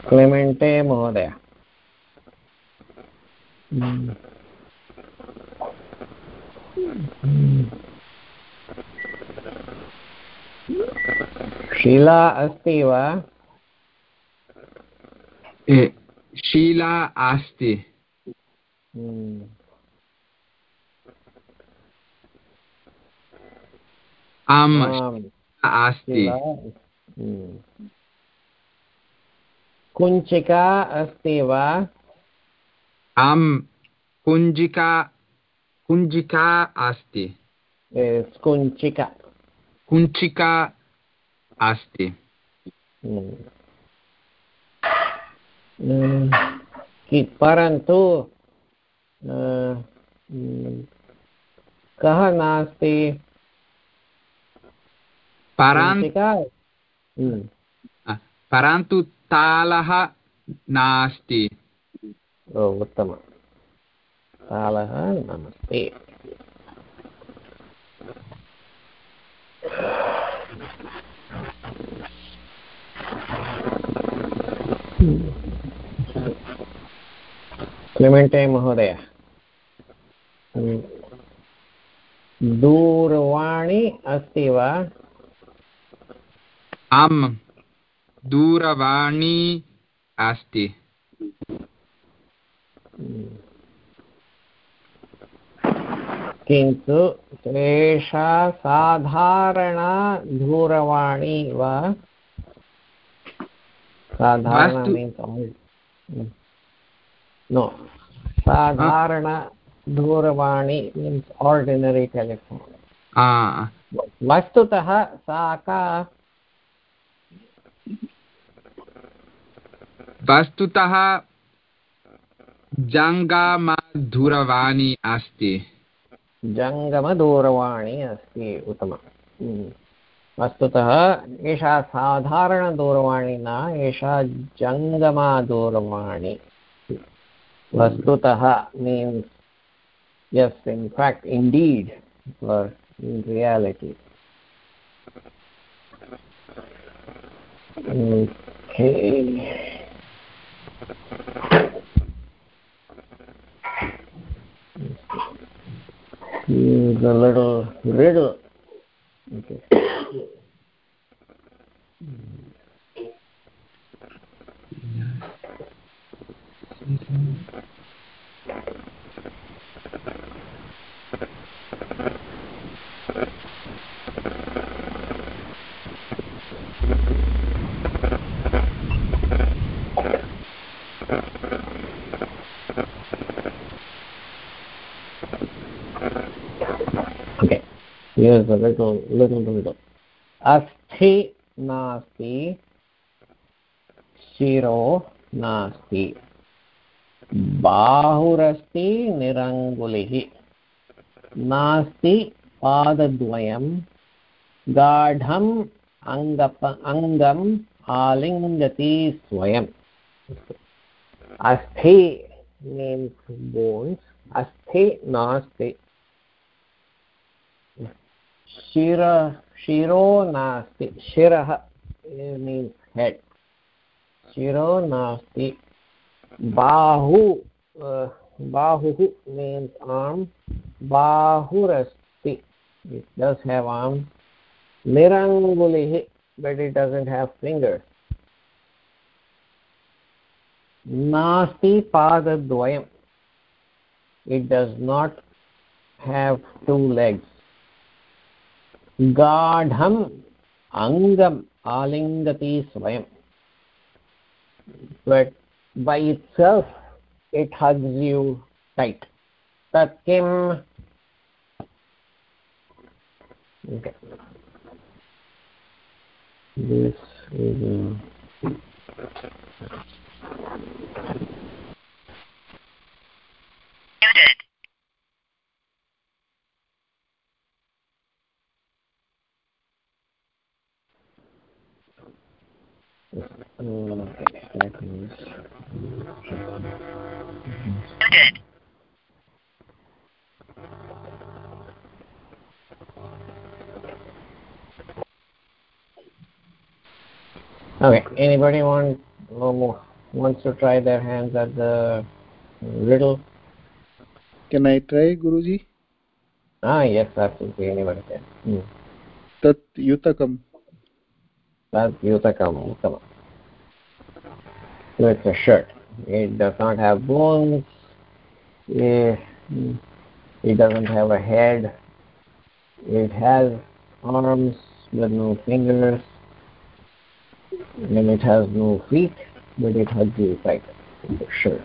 क्लेमेण्टे महोदय हम्म। हम्म। शिला अस्ति वा? शीला अस्ति हम्म। आम् आम्। अस्ति हम्म। कुञ्चिका अस्ति वा? आम् कुञ्जिका कुञ्जिका अस्ति कुञ्चिका। कुञ्चिका अस्ति परन्तु कः नास्ति परन्तु तालः नास्ति उत्तमं तालः नास्ति क्लेमेण्टे महोदय। दूरवाणी अस्ति वा? आम्। दूरवाणी अस्ति। किन्तु एषा साधारणा दूरवाणी वा साधारण नो साधारण दूरवाणी मीन्स् आर्डिनरी टेलिफोन् वस्तुतः सा का? वस्तुतः जङ्गमदूरवाणी अस्ति जङ्गमदूरवाणी अस्ति उत्तमम्। हम्म। वस्तुतः एषा साधारणदूरवाणी न, एषा जङ्गमादूरवाणी। वस्तुतः means yes, in fact, indeed or in reality okay the little riddle. Okay. Mm -hmm. Here's a little little little अस्ति नास्ति शिरो नास्ति बाहुरस्ति निरङ्गुलिः नास्ति पादद्वयं गाढम् अङ्गप अङ्गम् आलिङ्गति स्वयम् अस्थि मीन्स् बोन्स् अस्थि नास्ति शिर शिरो नास्ति शिरः मीन्स् हेड् शिरो नास्ति बाहु बाहुः means arm बाहुरस्ति it does have arms nirangulih but it doesn't have fingers nasti padadvayam it does not have two legs गाढम् अङ्गम् आलिङ्गति स्वयं but by itself it hugs you tight tat kim okay this is Okay, anybody want wants to try their hands at the riddle? Can I try, Guruji? Ah, yes, absolutely. Anybody can. Hmm. Tat yutakam. Tat yutakam. Come on. So it's a shirt. It does not have bones. It, it doesn't have a head. It has arms with no fingers and it has no feet, but it has the effect of the shirt.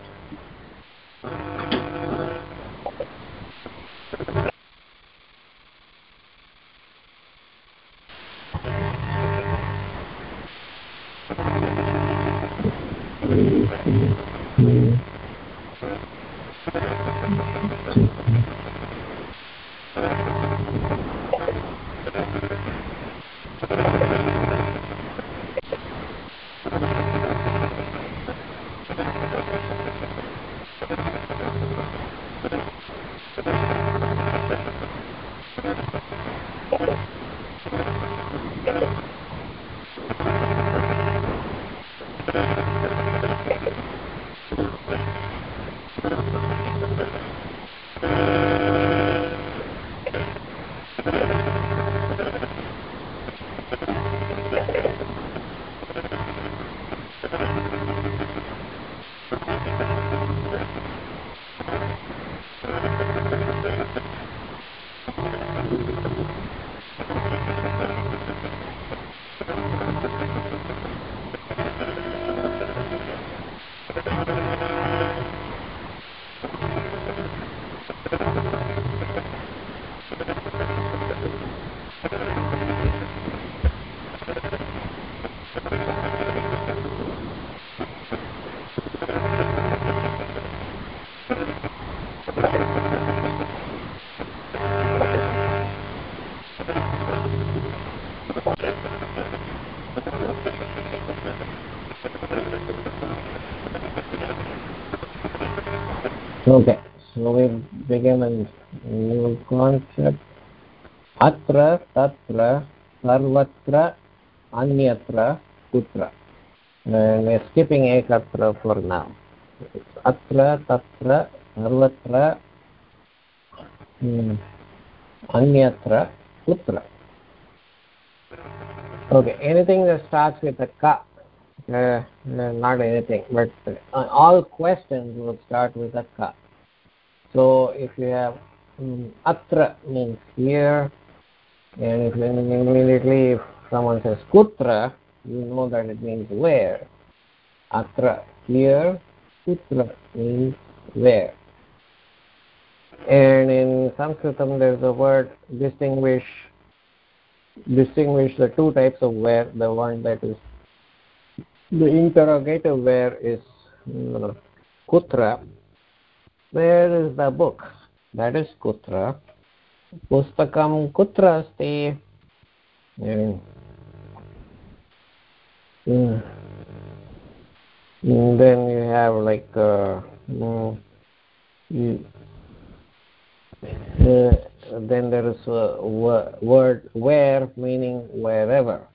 Okay, so we begin a new concept. अत्र तत्र सर्वत्र अन्यत्र कुत्र। स्किपिङ्ग् एकत्र फोर् अत्र तत्र सर्वत्र hmm, अन्यत्र कुत्र। Okay anything that starts with a ka uh, not anything but uh, all questions will start with a ka so if you have hmm, atra means here and if immediately if someone says kutra, you know that it means where. Atra here, kutra means where. And in Sanskritam there's a word distinguish distinguish the two types of where, the one that is the interrogative where is kutra where is the book that is kutra pustakam kutra asti and, mm, and then you have like uh, mm, you, uh, then there is a word where meaning wherever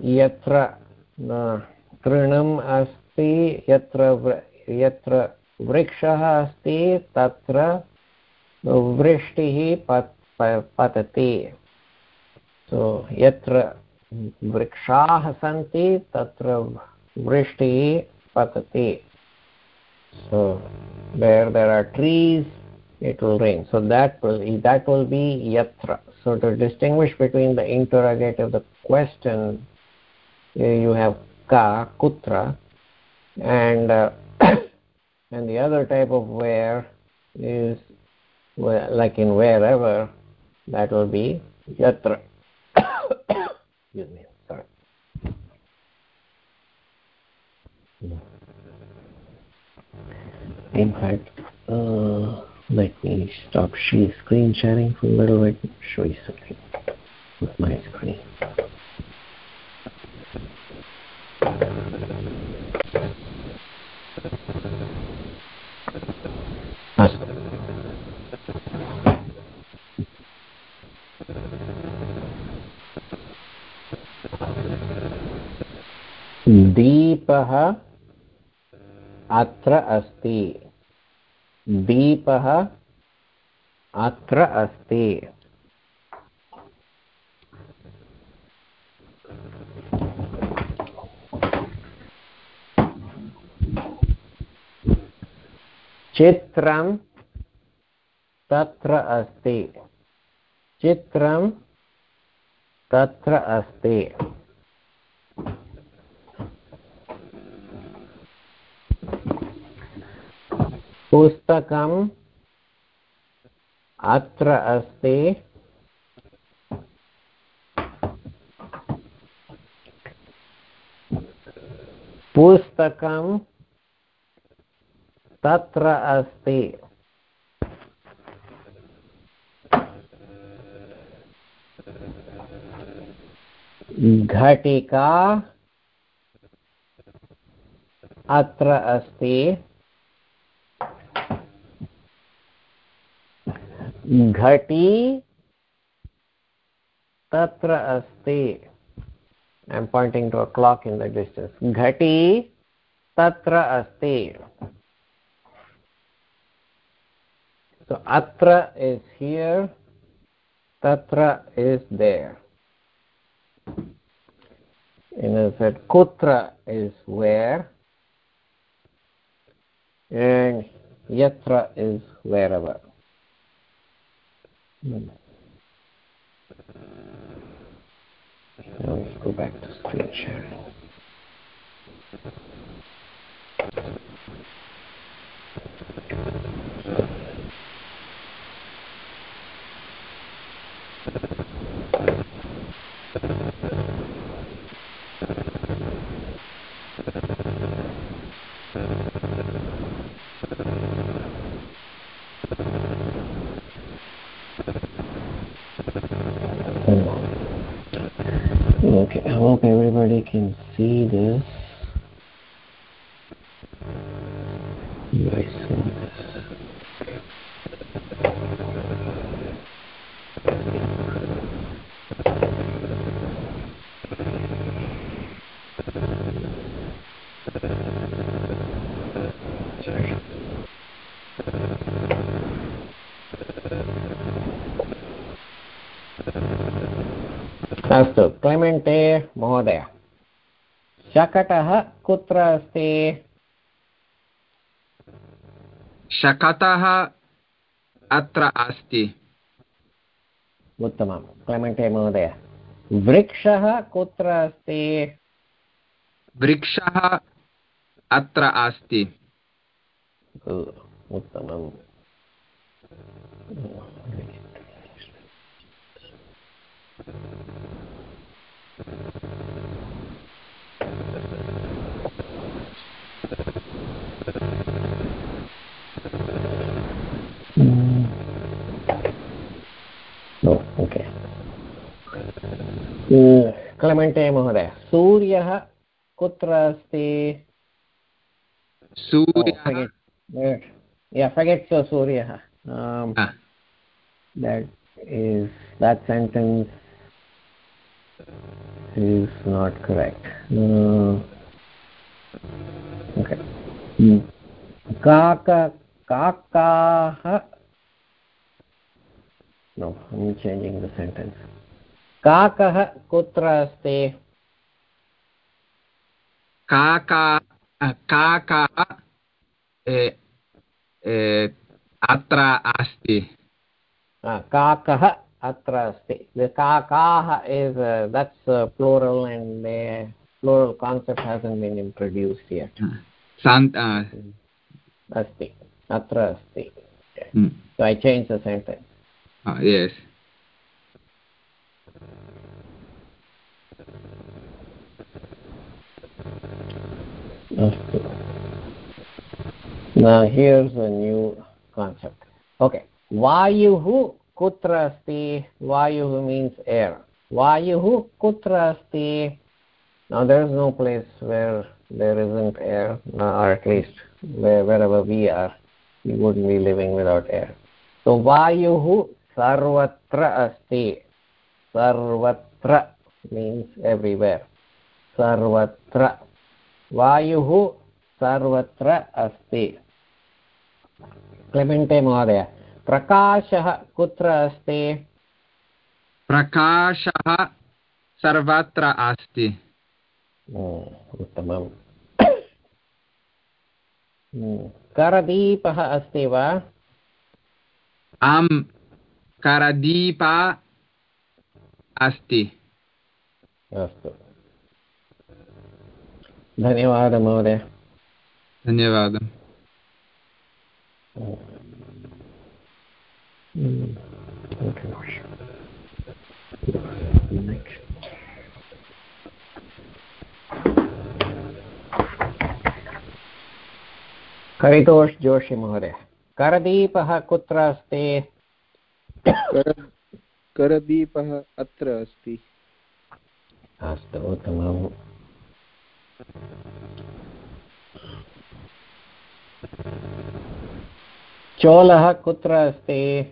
यत्र तृणम् अस्ति यत्र यत्र वृक्षः अस्ति तत्र वृष्टिः पतति सो यत्र वृक्षाः सन्ति तत्र वृष्टिः पतति so where there are trees it will rain so that will that will be yatra so to distinguish between the interrogative the question you have ka kutra and uh, and the other type of where is where, like in wherever that will be yatra. Excuse me sorry. In fact uh, let me stop she screen sharing for a little bit. Show you something with my screen दीपः अत्र अस्ति। दीपः अत्र अस्ति। चित्रं तत्र अस्ति। चित्रं तत्र अस्ति। पुस्तकम् अत्र अस्ति। पुस्तकं तत्र अस्ति। घटिका अत्र अस्ति। घटी तत्र अस्ति I am pointing to a clock in the distance घटी तत्र अस्ति so atra is here tatra is there and I said kutra is where and yatra is wherever hmm. now let's go back to screen sharing Okay, I hope everybody can see this. You guys see this? Clemente महोदय। शकटः कुत्र अस्ति? शकटः अत्र अस्ति। उत्तमं। क्लेमेण्टे महोदय। वृक्षः कुत्र अस्ति? वृक्षः अत्र अस्ति। उत्तमम् No, okay. क्लेमेण्टे महोदय सूर्यः कुत्र अस्ति Oh, सूर्यः. Um, Ah. that is that sentence is not correct. Uh, okay. Hmm. Kaka kakaah. No, I'm changing the sentence. काकः कुत्र अस्ति काका काकः ए, ए, अत्र अस्ति Ah, काकः atra asti the ka kaah is uh, that's uh, plural and the plural concept hasn't been introduced yet. Hmm. Sant uh, asti. Atra asti hmm. so i changed the sentence. Ah yes. Now here's a new concept. Okay. Vayuhu कुत्र अस्ति वायुः means air वायुः कुत्र अस्ति now there is no place where there isn't air uh, or at least where, wherever we are we wouldn't be living without air so वायुः सर्वत्र अस्ति सर्वत्र means everywhere सर्वत्र वायुः सर्वत्र अस्ति क्लेमेण्टे महोदय प्रकाशः कुत्र अस्ति? प्रकाशः सर्वत्र अस्ति। उत्तमम्। करदीपः अस्ति वा? आं करदीपा अस्ति। अस्तु। धन्यवादः महोदय। धन्यवादः. Next. हरितोष जोशी महोदय करदीपः कुत्र अस्ति कर करदीपः अत्र अस्ति अस्तु उत्तमम् चोलः कुत्र अस्ति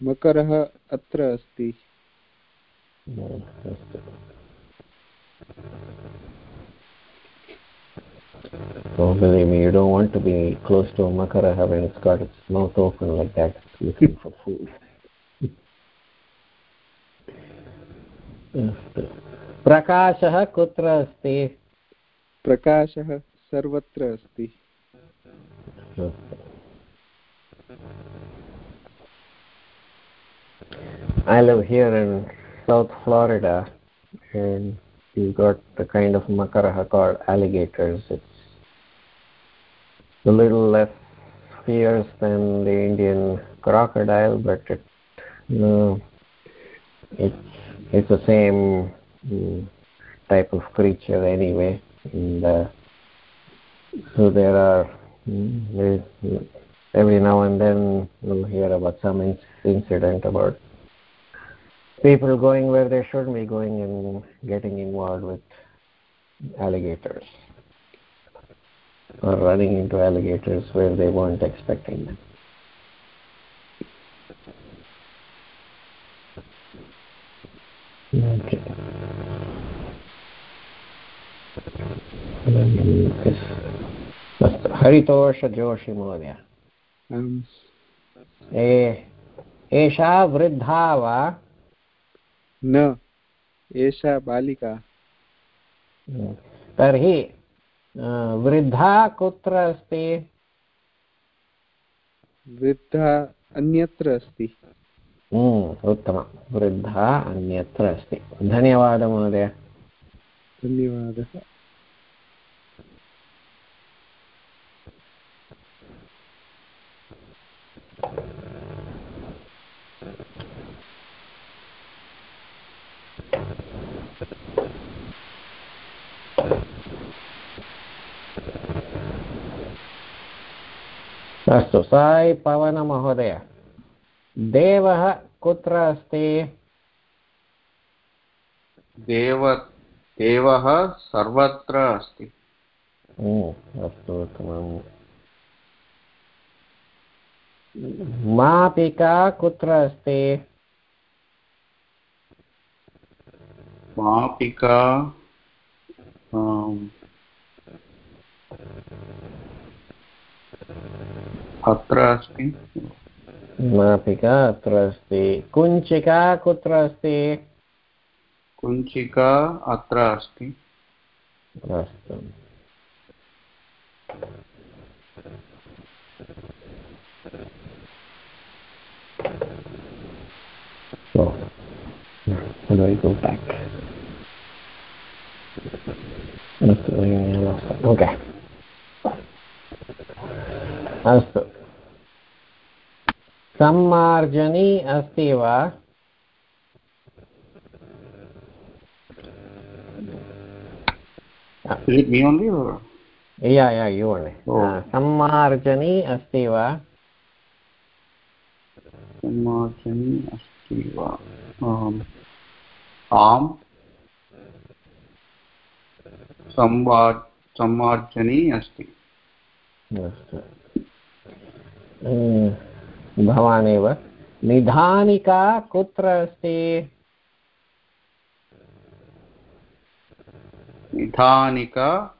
मकरः अत्र अस्ति So believe me, you don't want to be close to a makaraha when it's got its mouth open like that, looking for food. प्रकाशः कुत्र अस्ति प्रकाशः सर्वत्र अस्ति I live here in South Florida and you've got the kind of makaraha called alligators. It's a little less fierce than the Indian crocodile, but it, it's it's the same um, type of creature anyway. And uh, so there are um, every now and then we'll hear about some in- incident about people going where they shouldn't be going and getting involved with alligators or running into alligators where they weren't expecting them. Okay. अस्तु हरितोषजोषि महोदय आम् ए एषा वृद्धा वा? न एषा बालिका। तर्हि वृद्धा कुत्र अस्ति? वृद्धा अन्यत्र अस्ति। उत्तमं। वृद्धा अन्यत्र अस्ति। धन्यवादः महोदय। धन्यवादः। अस्तु साई पवनमहोदय देवः कुत्र अस्ति? देव देवः सर्वत्र अस्ति। अस्तु उत्तमम्। मापिका कुत्र अस्ति? मापिका अत्र अस्ति। मापिका अत्र अस्ति। कुञ्चिका कुत्र अस्ति? कुञ्चिका अत्र अस्ति। अस्तु। So, how do I go back? Okay. अस्तु सम्मार्जनी अस्ति वा? या या यु. सम्मार्जनी अस्ति वा सम्मार्जनी अस्ति वा आम् सम्वार् सम्मार्जनी अस्ति। अस्तु भवानेव निधानिका कुत्र अस्ति? निधानिका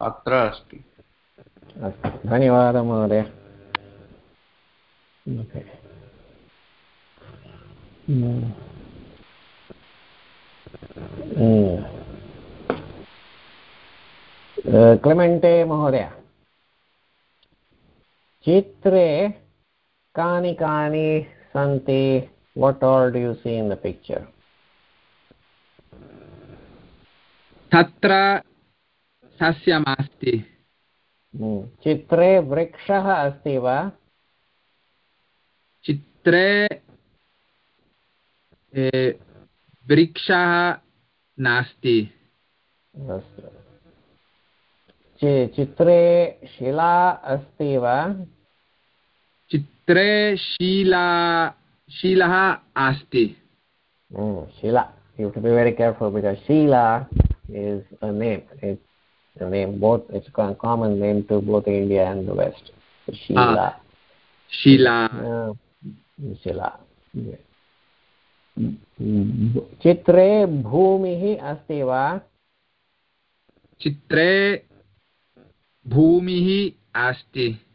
अत्र अस्ति। अस्तु। धन्यवादः महोदय। क्लेमेण्टे महोदय चित्रे कानि कानि सन्ति what all do you see in the picture? तत्र सस्यमस्ति चित्रे वृक्षः अस्ति वा चित्रे वृक्षः नास्ति अस्तु चित्रे शिला अस्ति वा चित्रे शीला शीलः अस्ति शिला you have to be very careful because Sheila is a name. It's a name both. It's a common name to both India and the West. Sheila. Ah, Sheila. Uh, Sheila. चित्रे भूमिः अस्ति वा? चित्रे भूमिः अस्ति।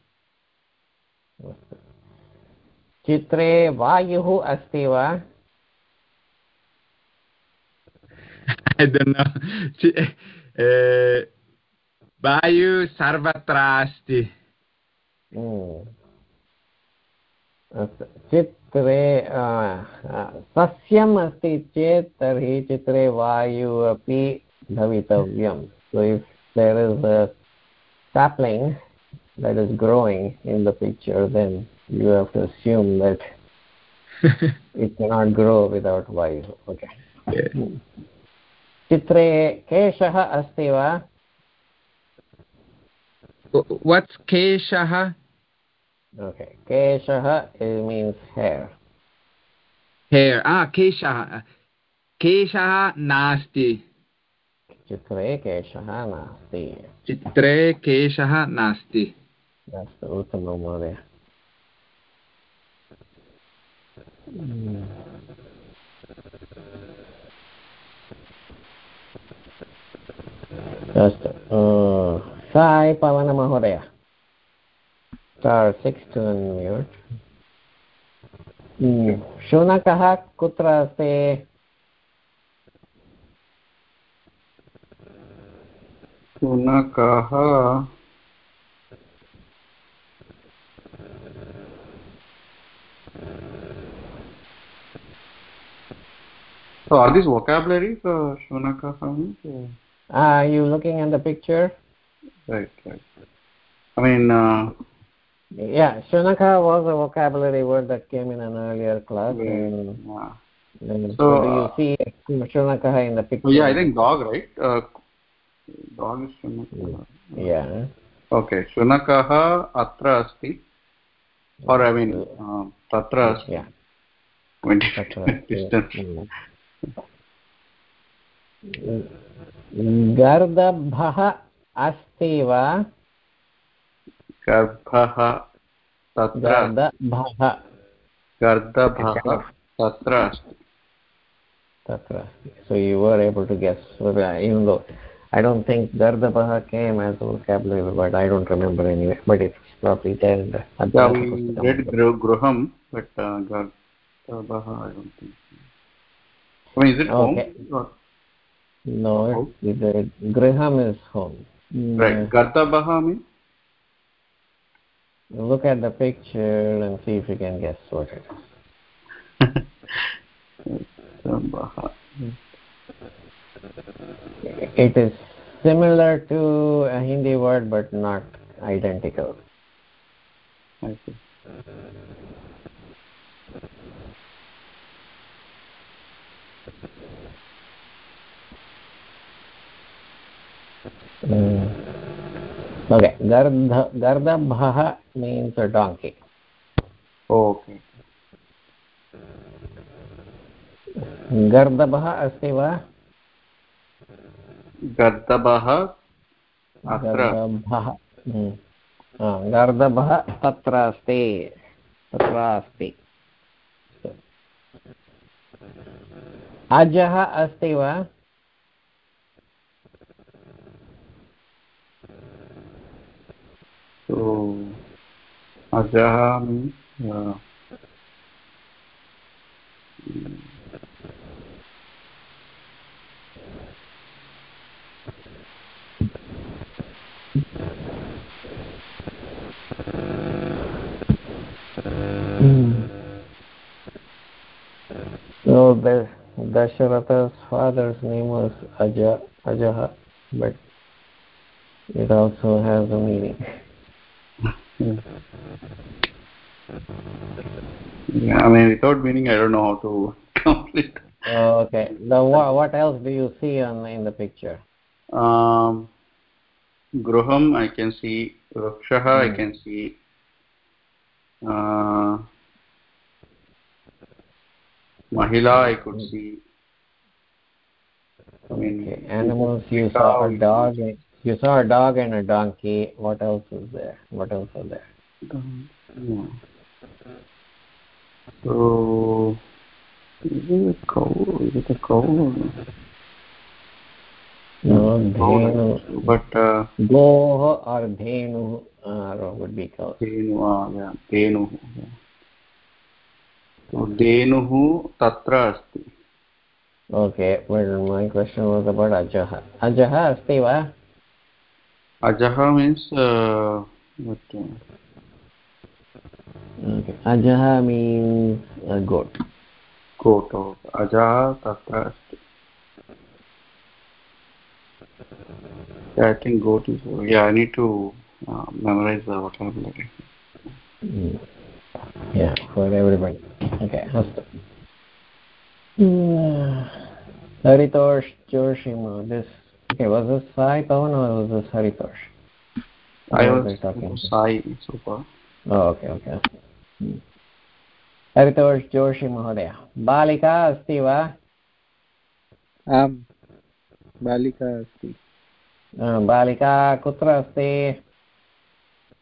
चित्रे वायुः अस्ति वा. वायु सर्वत्र अस्ति। चित्रे सस्यम् अस्ति चेत् तर्हि चित्रे वायु अपि भवितव्यं there is a sapling that is growing in the picture then you have to assume that it cannot grow without vayu okay yeah. चित्रे केशः अस्ति वा what's केशः okay keshah it means hair hair ah keshah keshah nasti चित्रे केशः नास्ति चित्रे केशः नास्ति अस्तु उत्तमं महोदय अस्तु साय್ पवनमहोदय star six to unmute शुनकः कुत्र अस्ति शुनकः So are these vocabularies uh, Shunakaha? Are you looking at the picture? Right, right. I mean, uh, yeah, Shunaka was a vocabulary word that came in an earlier class. Right. And, yeah. and So, so, do uh, you see Shunaka in the picture? oh, yeah, I think dog, right? Uh, dog is Shunakaha. Yeah. Okay, Shunakaha atra asti. Or I mean, uh, tatra asti. Yeah. Going Tatra asti. distance. गर्दभः अस्ति वा गर्भः तत्र गर्दभः गर्दभः तत्र अस्ति तत्र अस्ति so you were able to guess so that even though I don't think Gardabha came as a vocabulary but I don't remember anyway but it's probably there in the Yeah, we read gru- Gruham, but uh, Gardabha, I don't think so. I mean, is it Okay. home? Or, no it's, the Griham is home right, Gardabha means? Look at the picture and see if you can guess what it is it is similar to a Hindi word but not identical I see. Mm. Okay, Gardha, Gardabha means a donkey. Okay. गर्दभः अस्ति वा गर्दभः हम्म। गर्दभः तत्र अस्ति तत्र अस्ति अजः अस्ति वा so ajaham uh, hmm. So the Dasharatha's father's name was Aja, Ajaha, but it also has a meaning. Yeah, I mean, without meaning, I don't know how to complete. Oh, okay. now what, what else do you see on in the picture? Um, Gruham, I can see. Rukshaha, I Hmm. can see. Uh, Mahila, I could see. I mean, Okay. Animals. You saw a dog. and- You saw a dog and a donkey. What else is there? What else are there? Yeah. So, is it a cow? Is it a cow? or no? No, Cow, dhenu. But uh, Goh or dhenu uh, would be close. Dhenu ah, yeah, धेनुः yeah. So, धेनुः तत्र अस्ति Okay, well, my question was about ajaha. Ajaha asti va? अजः means uh, what, uh, Okay. Ajaha means a goat. goat or अजः तत्र अस्ति Yeah, I think goat is yeah I need to uh, memorize the vocabulary Mm. Yeah, for everybody. Okay, astu. Mm. Haritosh Joshima. This Okay, was this Sai Pavan or was this Haritosh? I was talking to? Sai so far Oh, okay, okay. Hmm. Haritosh Joshi महोदय बालिका अस्ति वा आम् बालिका अस्ति अ, बालिका कुत्र अस्ति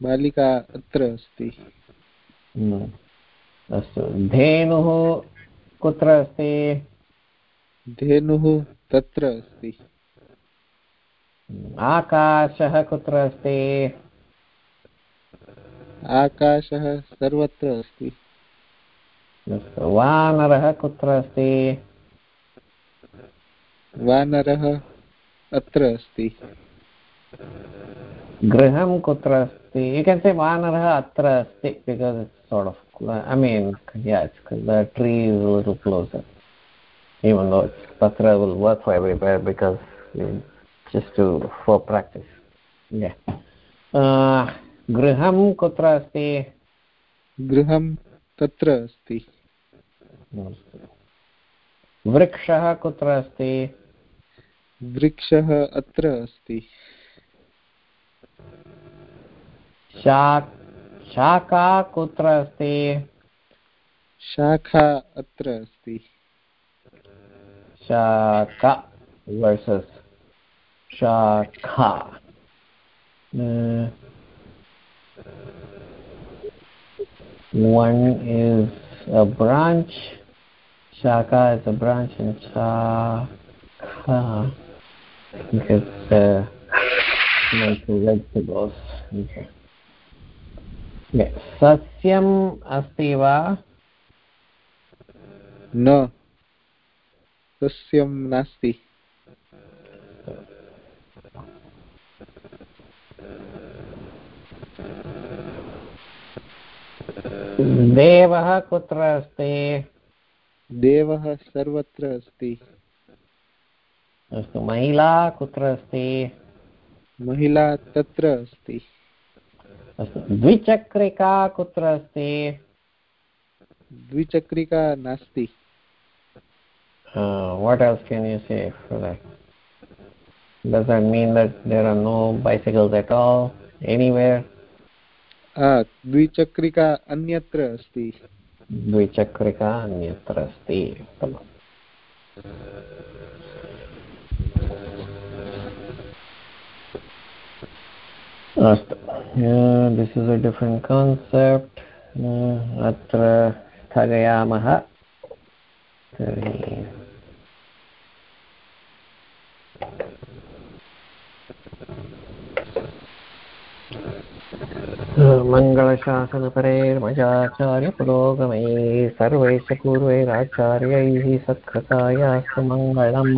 बालिका अत्र अस्ति हम्म, अस्तु धेनुः कुत्र अस्ति धेनुः तत्र अस्ति आकाशः कुत्र अस्ति? आकाशः सर्वत्र अस्ति। वानरः कुत्र अस्ति? वानरः अत्र अस्ति। गृहं कुत्र अस्ति? एकस्य वानरः अत्र अस्ति because sort of I mean the tree is closer तत्र will work for every because just to for practice. Yeah. Uh, गृहं कुत्र अस्ति? गृहं तत्र अस्ति। वृक्षः कुत्र अस्ति? वृक्षः अत्र अस्ति। शाक शाखा कुत्र अस्ति? शाखा अत्र अस्ति। शाखा versus शाखा uh, one is a branch. Shaka is a branch and shaka is uh, like vegetables. Okay. Yes. sasyam asti va no. Sasyam nasti. देवः कुत्र अस्ति देवः सर्वत्र अस्ति अस्तु महिला कुत्र अस्ति महिला तत्र अस्ति अस्तु द्विचक्रिका कुत्र अस्ति द्विचक्रिका नास्ति uh, can you say for that does that mean that there are no bicycles at all anywhere द्विचक्रिका अन्यत्र अस्ति। द्विचक्रिका अन्यत्र अस्ति अस्तु। This is a different concept अत्र स्थगयामः। तर्हि मङ्गलशासनपरेर्मजाचार्यपुरोगमैः सर्वैश्च पूर्वैराचार्यैः सत्कृतायास्तु मङ्गलम्